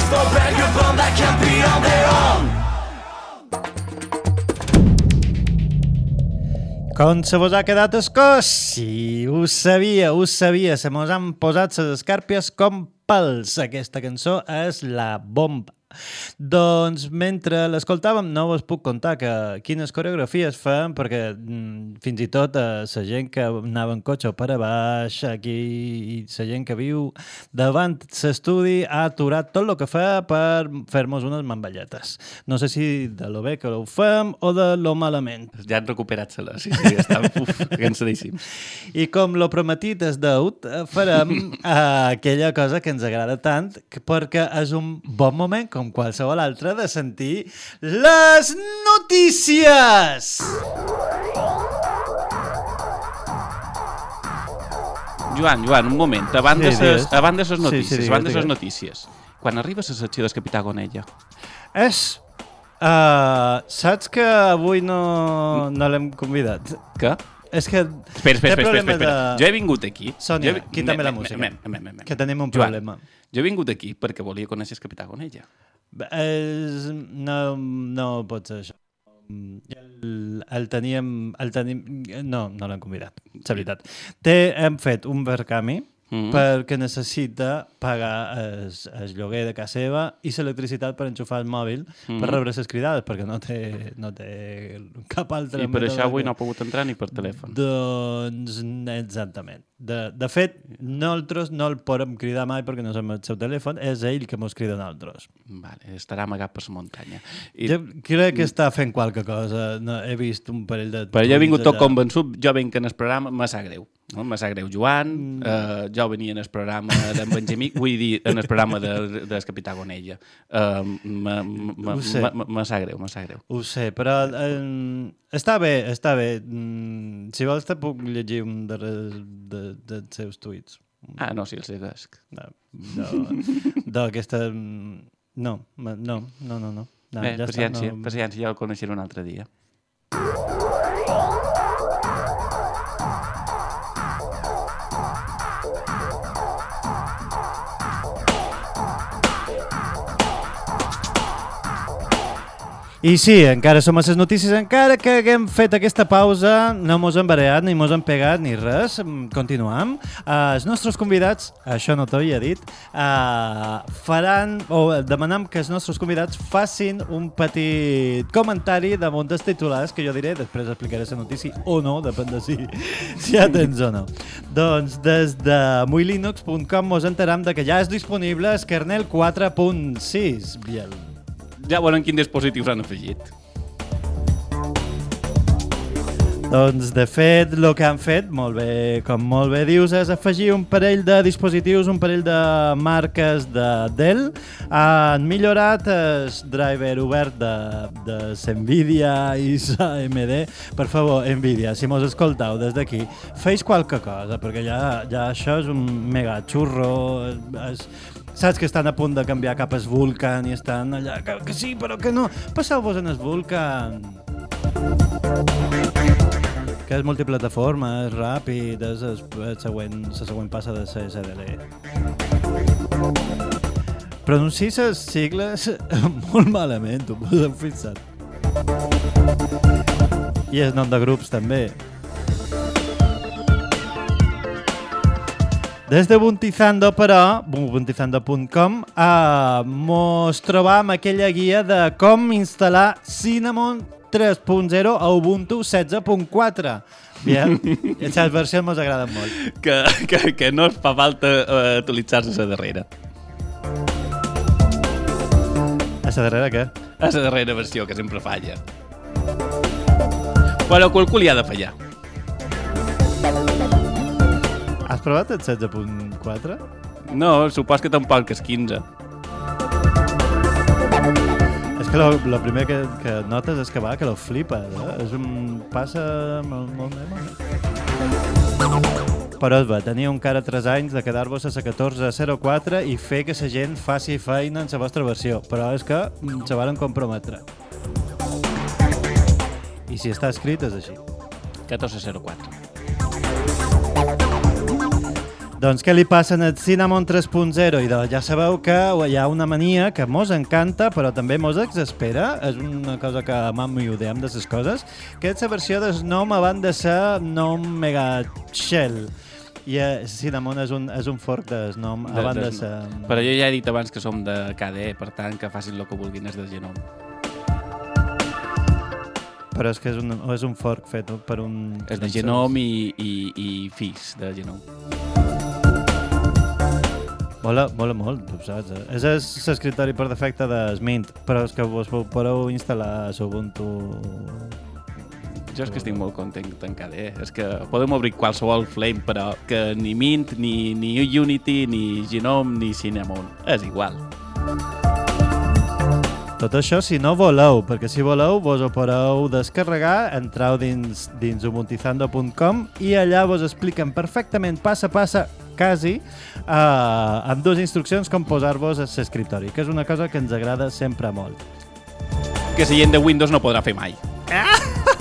S9: for vagabond that can't be on their own.
S1: Com se vos ha quedat el cos? Sí, ho sabia, ho sabia. Se mos han posat les escàrpies com pels. Aquesta cançó és la bomba. Doncs mentre l'escoltàvem no us puc contar que quines coreografies fem perquè mm, fins i tot eh, la gent que anava en cotxe per a baix aquí i la gent que viu davant l'estudi ha aturat tot el que fa per fer-nos unes mamballetes. No sé si de lo bé que ho fem o de lo malament.
S8: ja han recuperat se sí, sí, estan uf, cansadíssims
S1: I com lo prometit és deut, eh, farem eh, aquella cosa que ens agrada tant, perquè és un bon moment, com qualsevol altre, de sentir les notícies!
S8: Joan, Joan, un moment. Abans
S1: Sí,
S8: de ses,
S1: digues.
S8: abans de ses
S1: Sí,
S8: notícies,
S1: sí, digues,
S8: abans de ses
S1: digues.
S8: notícies. Quan arriba la secció del Capità Gonella?
S1: És... Uh, saps que avui no, no l'hem convidat?
S8: Què?
S1: És que...
S8: Espera, espera, espera, espera, espera.
S1: de-
S8: Jo he vingut aquí...
S1: Sònia,
S8: jo
S1: quítame la
S8: me-
S1: música,
S8: me- me- me- me-
S1: que tenim un
S8: Joan,
S1: problema.
S8: Jo he vingut aquí perquè volia conèixer el Capità Gonella.
S1: És, no, no pot ser això. El, el teníem... El tenim, no, no l'hem convidat, és veritat. Té, hem fet un verkami
S8: Mm.
S1: perquè necessita pagar el, el lloguer de casa seva i l'electricitat per enxufar el mòbil
S8: Mm.
S1: per rebre les cridades, perquè no té, no té cap altre
S8: I per això avui
S1: que-
S8: no ha pogut entrar ni per telèfon.
S1: Doncs exactament. De, de fet, nosaltres no el podem cridar mai perquè no som el seu telèfon, és ell que mos crida a nosaltres.
S8: Vale, estarà amagat per la muntanya. I...
S1: Jo crec que està fent qualque cosa. No, he vist un parell de...
S8: Però jo he vingut tot
S1: allà.
S8: convençut, jo vinc en el programa, sap greu. No? Me sap greu Joan,
S1: Mm.
S8: eh, jo venia en el programa d'en Benjamí, vull dir, en el programa de, del Capità Gonella. Eh, me, sap greu, me sap greu.
S1: Ho sé, però eh, està bé, està bé. Mm, si vols te puc llegir un de, de, dels seus tuits.
S8: Ah, no, si el seguesc.
S1: No, no, d'aquesta... mm, No, ma- no, no, no, no. no
S8: Bé,
S1: ja està,
S8: paciència,
S1: no.
S8: paciència, ja el coneixeré un altre dia.
S1: I sí, encara som a les notícies, encara que haguem fet aquesta pausa, no mos hem bareat, ni mos hem pegat, ni res. Mm, Continuam. Uh, els nostres convidats, això no t'ho havia dit, uh, faran, o demanam que els nostres convidats facin un petit comentari damunt dels titulars, que jo diré, després explicaré la notícia o no, depèn de si, si ja tens o no. Doncs des de muylinux.com mos enteram de que ja és disponible el kernel 4.6. Biel.
S8: Ja veurem quins dispositius han afegit.
S1: Doncs, de fet, el que han fet, molt bé, com molt bé dius, és afegir un parell de dispositius, un parell de marques de Dell. Han millorat el driver obert de, de Nvidia i AMD. Per favor, Nvidia, si mos escoltau des d'aquí, feix qualque cosa, perquè ja, ja això és un mega xurro. És, saps que estan a punt de canviar cap al Vulcan i estan allà, que, que sí, però que no. Passeu-vos en el Vulcan que és multiplataforma, és ràpid, és el, el següent, la següent passa de ser SDL. Pronuncis les sigles molt malament, ho podeu fixar. I el nom de grups també. Des de Buntizando, però, buntizando.com, eh, mos trobam aquella guia de com instal·lar Cinnamon 3.0 a Ubuntu 16.4. Bien, aquestes versions mos agraden molt.
S8: Que, que, que no es fa falta uh, actualitzar-se a la darrera.
S1: A la darrera què?
S8: A la darrera versió, que sempre falla. Però qualcú li ha de fallar.
S1: Has provat el 16.4?
S8: No, supos que tampoc que és 15.
S1: És que lo primer que, que notes és que va, que lo flipes, eh? És un... passa molt, molt bé, molt bé. Però és bé, teniu encara 3 anys de quedar-vos a la 14.04 i fer que la gent faci feina en la vostra versió, però és que mm, se varen comprometre. I si està escrit és així.
S8: 1404.
S1: Doncs què li passa en el Cinnamon 3.0? I doncs ja sabeu que hi ha una mania que mos encanta, però també mos exaspera. És una cosa que mam i odiem de les coses, que és la versió del nom abans de ser nom mega shell. I eh, Cinnamon és un, és un fork del nom
S8: De-
S1: abans de,
S8: des-
S1: ser...
S8: Però jo ja he dit abans que som de KDE, per tant, que facin el que vulguin és del genom.
S1: Però és que és un, és un fork fet per un...
S8: És de genom i, i, i fis de genom.
S1: Mola, mola molt, tu saps? eh? És el- per defecte de Smint, però és que vos podeu instal·lar a Ubuntu
S8: Jo és que estic molt content en KDE. És que podem obrir qualsevol flame, però que ni Mint, ni, ni Unity, ni Genome, ni Cinnamon. És igual.
S1: Tot això si no voleu, perquè si voleu vos ho podeu descarregar, entrau dins, dins ubuntizando.com i allà vos expliquen perfectament, passa a passa, quasi, eh, amb dues instruccions com posar-vos a l'escriptori, que és una cosa que ens agrada sempre molt.
S8: Que la gent de Windows no podrà fer mai.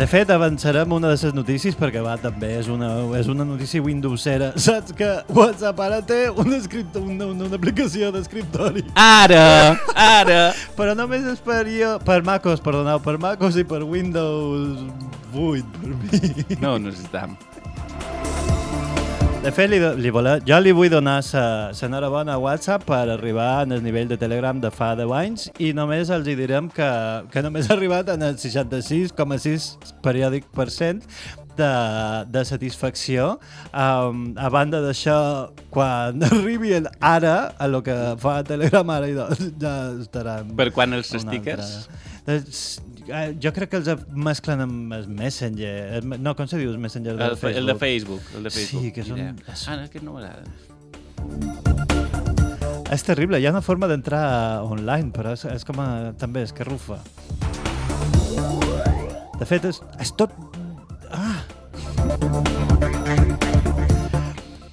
S1: De fet, avançarem una de les notícies perquè va, també és una, és una notícia Windowsera. Saps que WhatsApp ara té un escriptor, una, una, una aplicació d'escriptori.
S8: Ara! Ara!
S1: Però només és per, jo, per MacOS, perdoneu, per MacOS i per Windows 8, per mi.
S8: No ho necessitam.
S1: De fet, li, li vole, jo li vull donar sa, sa enhorabona a WhatsApp per arribar en el nivell de Telegram de fa 10 anys i només els hi direm que, que només ha arribat en el 66,6 periòdic per cent de, de satisfacció. Um, a banda d'això, quan arribi el ara, a lo que fa Telegram ara, i doncs ja estaran...
S8: Per quan els stickers?
S1: altra. Eh, jo crec que els mesclen amb el Messenger. El, no, com se diu el Messenger del
S8: El, fe- el de Facebook. El de Facebook.
S1: Sí, que són...
S8: Idea. Ah, no, aquest no m'agrada.
S1: És terrible, hi ha una forma d'entrar online, però és, és com a... també és que rufa. De fet, és, és tot... Ah!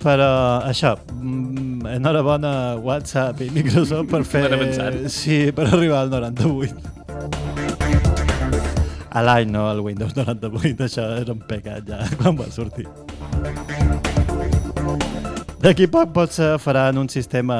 S1: Però això, mm, enhorabona WhatsApp i Microsoft per fer...
S8: Per avançar.
S1: Sí, per arribar al 98. A l'any, no al Windows 98, això era un pecat ja, quan va sortir. D'aquí poc potser faran un sistema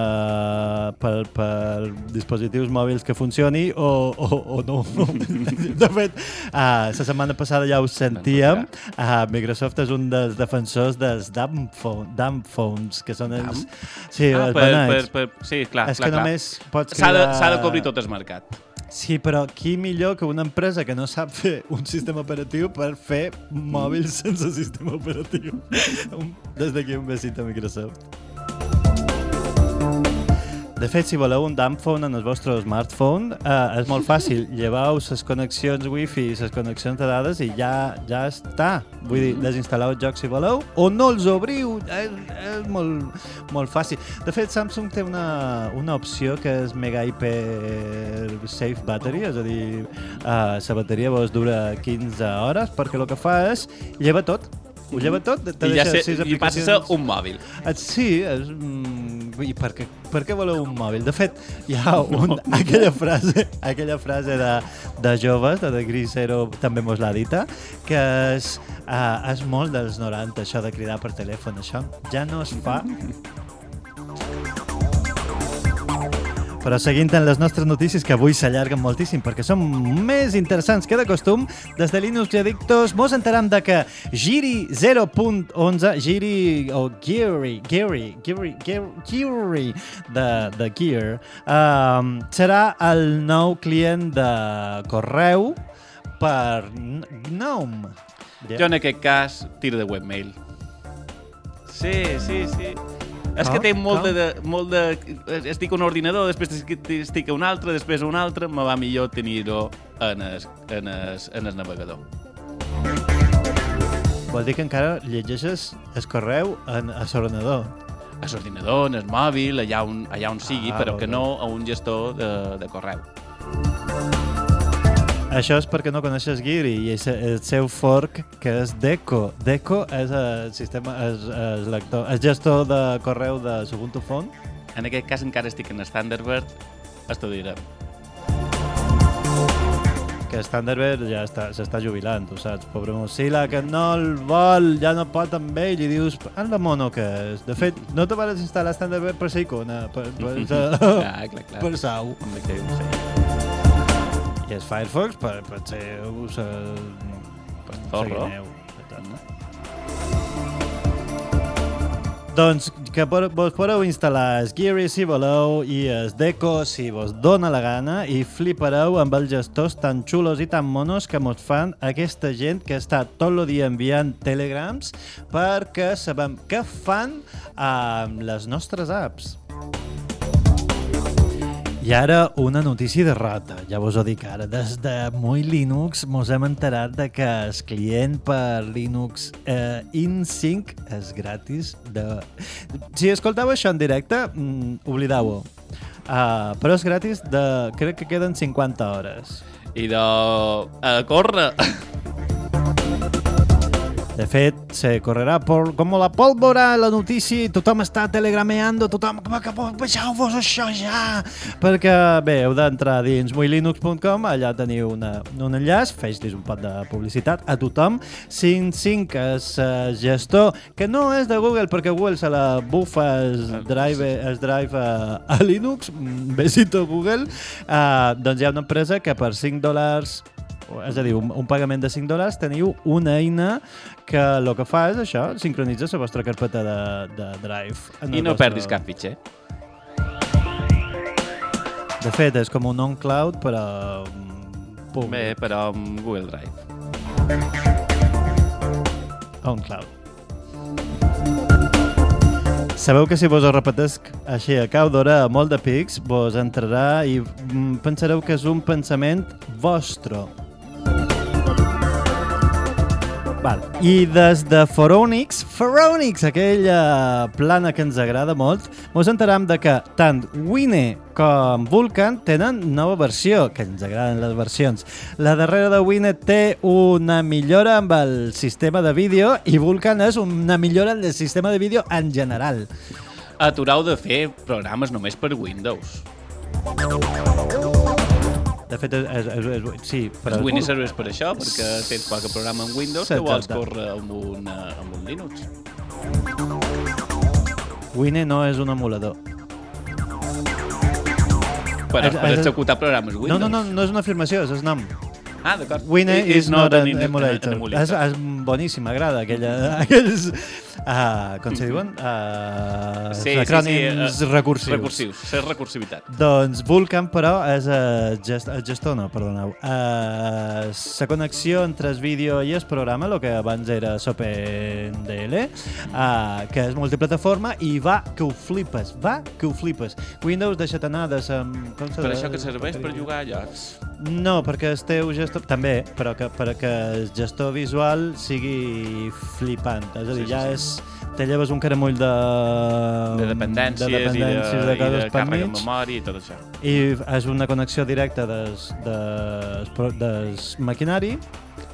S1: per, per dispositius mòbils que funcioni o, o, o no. De fet, uh, la setmana passada ja ho sentíem, uh, Microsoft és un dels defensors dels dumb, phone, dumb phones, que són els... Sí,
S8: ah,
S1: els
S8: per, per, per, sí, clar,
S1: És
S8: clar,
S1: que
S8: clar.
S1: només pots
S8: S'ha de, de cobrir tot el mercat.
S1: Sí, però qui millor que una empresa que no sap fer un sistema operatiu per fer mòbils sense sistema operatiu? Des d'aquí un besit a Microsoft. De fet, si voleu un dumb phone en el vostre smartphone, eh, és molt fàcil. Lleveu les connexions wifi i les connexions de dades i ja ja està. Vull dir, desinstal·leu els jocs si voleu o no els obriu. És, és molt, molt fàcil. De fet, Samsung té una, una opció que és Mega Hyper Safe Battery, és a dir, eh, la bateria vos dura 15 hores perquè el que fa és lleva tot. Ho lleva tot, te
S8: I, ja sé,
S1: sis
S8: i passa un mòbil.
S1: Eh, Sí, és, mm, i per què, per què voleu un mòbil? De fet, hi ha un, aquella frase, aquella frase de, de joves, de, de Grisero també mos l'ha dita, que és, uh, és molt dels 90, això de cridar per telèfon. Això ja no es fa. Però seguint en les nostres notícies, que avui s'allarguen moltíssim perquè són més interessants que de costum, des de Linux i Addictos mos enteram de que Giri 0.11, Giri o Geary, Geary, Geary, Geary, de, de Gear, um, serà el nou client de correu per GNOME.
S8: Jo en aquest cas tiro de webmail. Sí, sí, sí. És que té molt de, de, molt de... Estic un ordinador, després estic, a un altre, després a un altre, me va millor tenir-ho en el, en, el, en el navegador.
S1: Vol dir que encara llegeixes el correu en, a l'ordenador.
S8: A l'ordinador, en el mòbil, allà on, allà on sigui,
S1: Ah,
S8: però que no a un gestor de, de correu.
S1: Això és perquè no coneixes Giri i és el seu fork, que és Deco. Deco és el sistema, és, és lector, el gestor de correu de Ubuntu Phone.
S8: En aquest cas encara estic en el Thunderbird, estudiarem.
S1: Que el Thunderbird ja està- s'està jubilant, tu saps, pobre Mozilla, que no el vol, ja no pot amb ell, i dius, en la mono que és. De fet, no te vas instal·lar Thunderbird per ser icona, per, per, per,
S8: clar, clar, clar.
S1: per sau.
S8: Ho sé.
S1: I el Firefox per, per ser... Us,
S8: Per zorro.
S1: Doncs que vos podeu instal·lar Geary si voleu i el Deco si vos dona la gana i flipareu amb els gestors tan xulos i tan monos que mos fan aquesta gent que està tot el dia enviant telegrams perquè sabem què fan amb les nostres apps. I ara una notícia de rata, ja vos ho dic ara. Des de Muy Linux mos hem enterat de que el client per Linux eh, InSync és gratis. De... Si escolteu això en directe, mm, oblideu-ho. Uh, però és gratis de... crec que queden 50 hores.
S8: I de... A córrer!
S1: De fet, se correrà por, com la pólvora la notícia i tothom està telegrameando, tothom, que, que baixeu-vos això ja! Perquè, bé, heu d'entrar dins muylinux.com, allà teniu una, un enllaç, feix-los un pot de publicitat a tothom. 55 és uh, gestor, que no és de Google, perquè Google se la bufa es drive, es drive a, a Linux, Mm, besito Google, uh, doncs hi ha una empresa que per 5 dòlars és a dir, un, un pagament de 5 dòlars, teniu una eina que el que fa és això, sincronitza la vostra carpeta de, de Drive. en
S8: I no
S1: vostre-
S8: perdis cap fitxer.
S1: De fet, és com un on-cloud, però... mm, públic.
S8: Bé, però amb Google Drive.
S1: On-cloud. Sabeu que si vos ho repetesc així a cau d'hora a molt de pics, vos entrarà i mm, pensareu que és un pensament vostre. Val. I des de Foronix, Foronix, aquella plana que ens agrada molt, mos enteram de que tant Wine com Vulcan tenen nova versió, que ens agraden les versions. La darrera de Wine té una millora amb el sistema de vídeo i Vulcan és una millora en el sistema de vídeo en general.
S8: Aturau de fer programes només per Windows.
S1: De fet, és, és, és, és sí,
S8: Però. Windows serveix per això, perquè tens qualque programa en Windows que vols córrer amb un, eh, amb un Linux.
S1: Wine no és un emulador.
S8: Per,
S1: És-
S8: per
S1: és-
S8: executar programes
S1: No,
S8: Windows.
S1: no, no, no és una afirmació, és el nom.
S8: Ah, d'acord.
S1: Winner
S8: I-
S1: is not an
S8: an
S1: emulator.
S8: an
S1: És, és boníssim, m'agrada aquella, aquells... Uh, com se diuen? Uh,
S8: Sí, sí,
S1: acrònims
S8: sí, eh,
S1: recursius.
S8: Recursius, ser recursivitat.
S1: Doncs Vulkan, però, és uh, gest, el gestor, no, perdoneu. Uh, la connexió entre el vídeo i el programa, el que abans era SOPNDL, uh, que és multiplataforma, i va que ho flipes, va que ho flipes. Windows deixa't anar de sa... Com
S8: Per
S1: de-
S8: això que serveix per jugar a jocs.
S1: no, perquè el teu gestor... També, però que, perquè el gestor visual sigui flipant. És a dir,
S8: Sí, sí,
S1: ja
S8: sí.
S1: és... Te lleves un caremull de...
S8: De dependències,
S1: de dependències
S8: i de,
S1: de
S8: i de
S1: per
S8: càrrega
S1: mig.
S8: memòria i tot això.
S1: I és una connexió directa des, des, des maquinari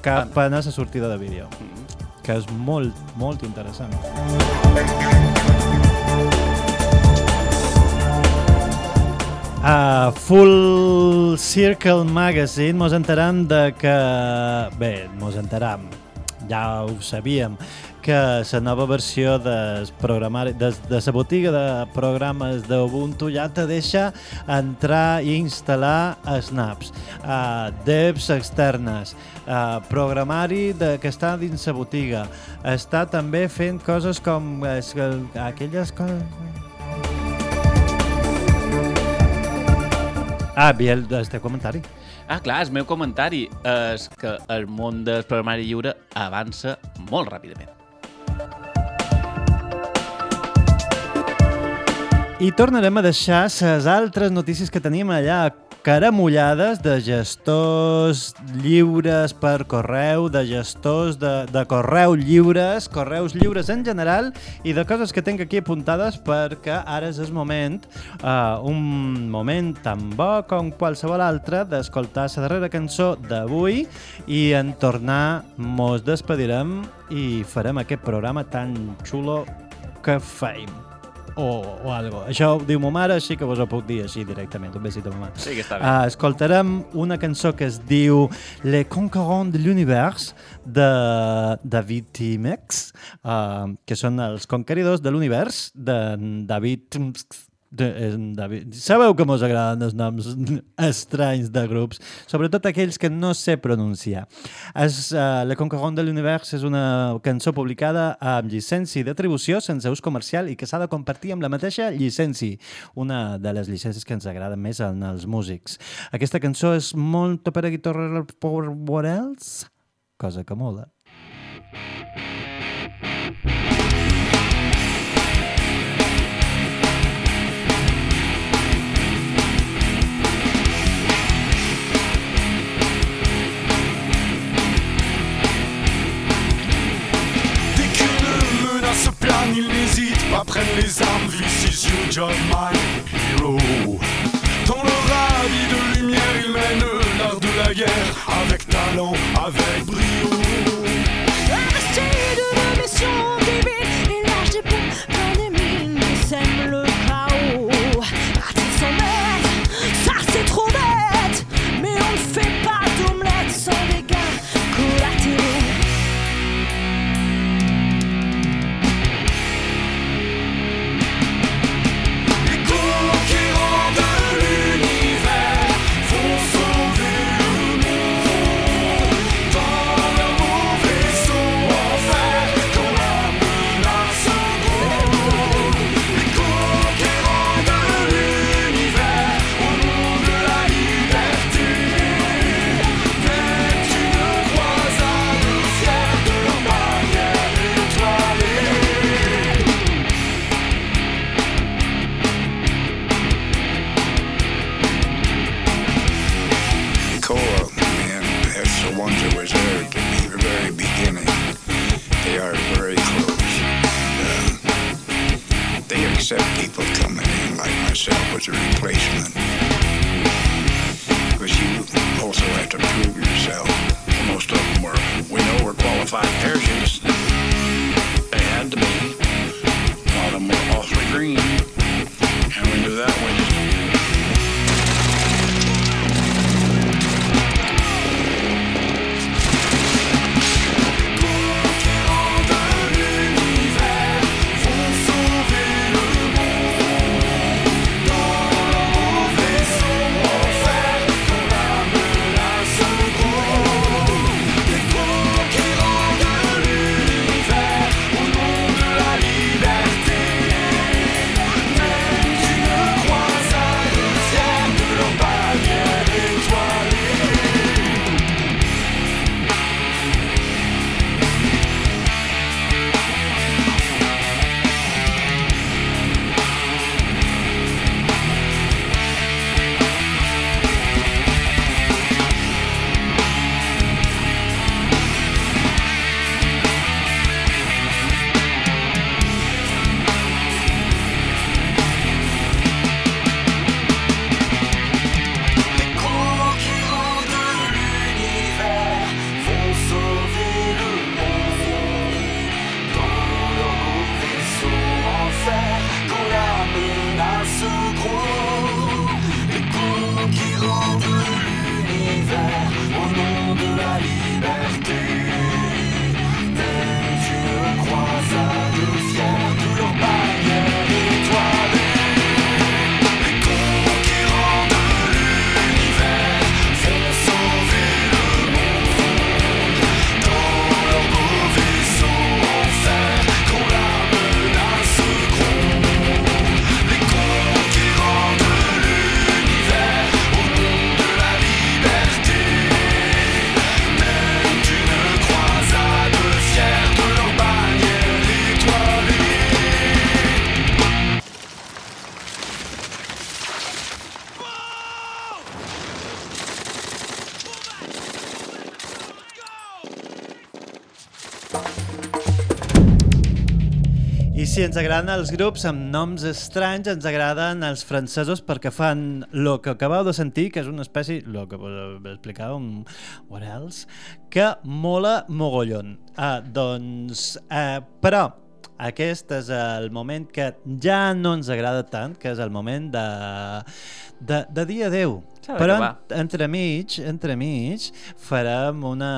S1: cap
S8: Ah.
S1: a la sortida de vídeo,
S8: Mm.
S1: que és molt, molt interessant. A Full Circle Magazine mos enteram de que... Bé, mos enteram, ja ho sabíem, que la nova versió del programari, de, de la botiga de programes d'Ubuntu ja te deixa entrar i instal·lar snaps, uh, devs externes, uh, programari de, que està dins la botiga. Està també fent coses com es, aquelles coses... Ah, vi el, el teu comentari.
S8: Ah, clar, el meu comentari és que el món del programari lliure avança molt ràpidament.
S1: I tornarem a deixar les altres notícies que tenim allà caramullades de gestors lliures per correu, de gestors de, de correu lliures, correus lliures en general i de coses que tinc aquí apuntades perquè ara és el moment, uh, un moment tan bo com qualsevol altre d'escoltar la darrera cançó d'avui i en tornar mos despedirem i farem aquest programa tan xulo que feim o, o algo. Això ho diu ma mare, així que vos ho puc dir així directament. Un besit a ma mare.
S8: Sí que està bé.
S1: Uh, escoltarem una cançó que es diu Les Conquérants de l'Univers de David Timex, uh, que són els conqueridors de l'univers de David Timex. Eh, David. Sabeu que mos agraden els noms estranys de grups, sobretot aquells que no sé pronunciar. Es, uh, Le Conquérant de l'Univers és una cançó publicada amb llicència d'atribució sense ús comercial i que s'ha de compartir amb la mateixa llicència, una de les llicències que ens agraden més en els músics. Aquesta cançó és molt per a guitarra per Borels, cosa que mola.
S9: Dès n'hésite pas, prennent les armes, This is you, John, my hero. Dans leur habit de lumière, ils mènent l'art de la guerre, avec talent, avec brio.
S10: Investi d'une mission divine, il lâche des bombes plein des mines sème le
S9: said people coming in like
S11: myself as a replacement. Because you also have to prove yourself. Most of them were, we know were qualified parachutists. They had to be. A lot of them were awfully green.
S1: I si ens agraden els grups amb noms estranys, ens agraden els francesos perquè fan lo que acabeu de sentir, que és una espècie, lo que vos explicàvem, what else, que mola mogollon. Uh, doncs, uh, però, aquest és el moment que ja no ens agrada tant, que és el moment de, de, de dia 10.
S8: S'ha
S1: Però en, entremig, entremig, farem una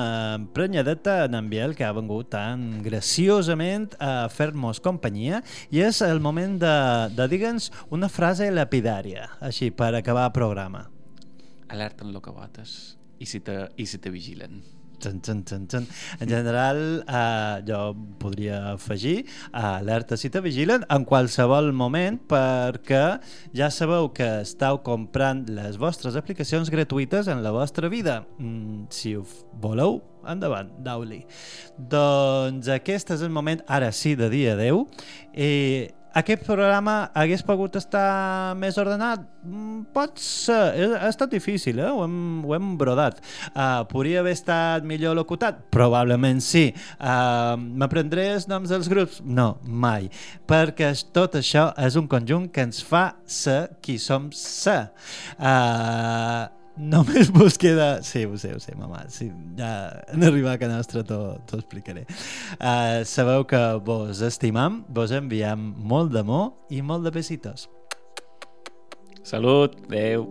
S1: prenyadeta en en Biel que ha vengut tan graciosament a fer-nos companyia i és el moment de, de digue'ns una frase lapidària, així, per acabar el programa.
S8: Alerta en lo que votes i si te, i si te vigilen.
S1: Txan, txan, txan, txan. En general, eh, jo podria afegir eh, alerta si te vigilen en qualsevol moment perquè ja sabeu que estàu comprant les vostres aplicacions gratuïtes en la vostra vida. Mm, si ho voleu, endavant, dau-li. Doncs aquest és el moment, ara sí, de dia 10. I aquest programa hagués pogut estar més ordenat? Mm, Pot ser. Ha estat difícil, eh? Ho hem, ho hem brodat. Uh, podria haver estat millor locutat? Probablement sí. Uh, M'aprendré els noms dels grups? No, mai. Perquè tot això és un conjunt que ens fa ser qui som ser. Uh, Només vos queda... Sí, ho sé, ho sé, mamà. Sí, ja en arribar a casa nostra t'ho explicaré. Uh, sabeu que vos estimam, vos enviem molt d'amor i molt de besitos.
S8: Salut, adeu.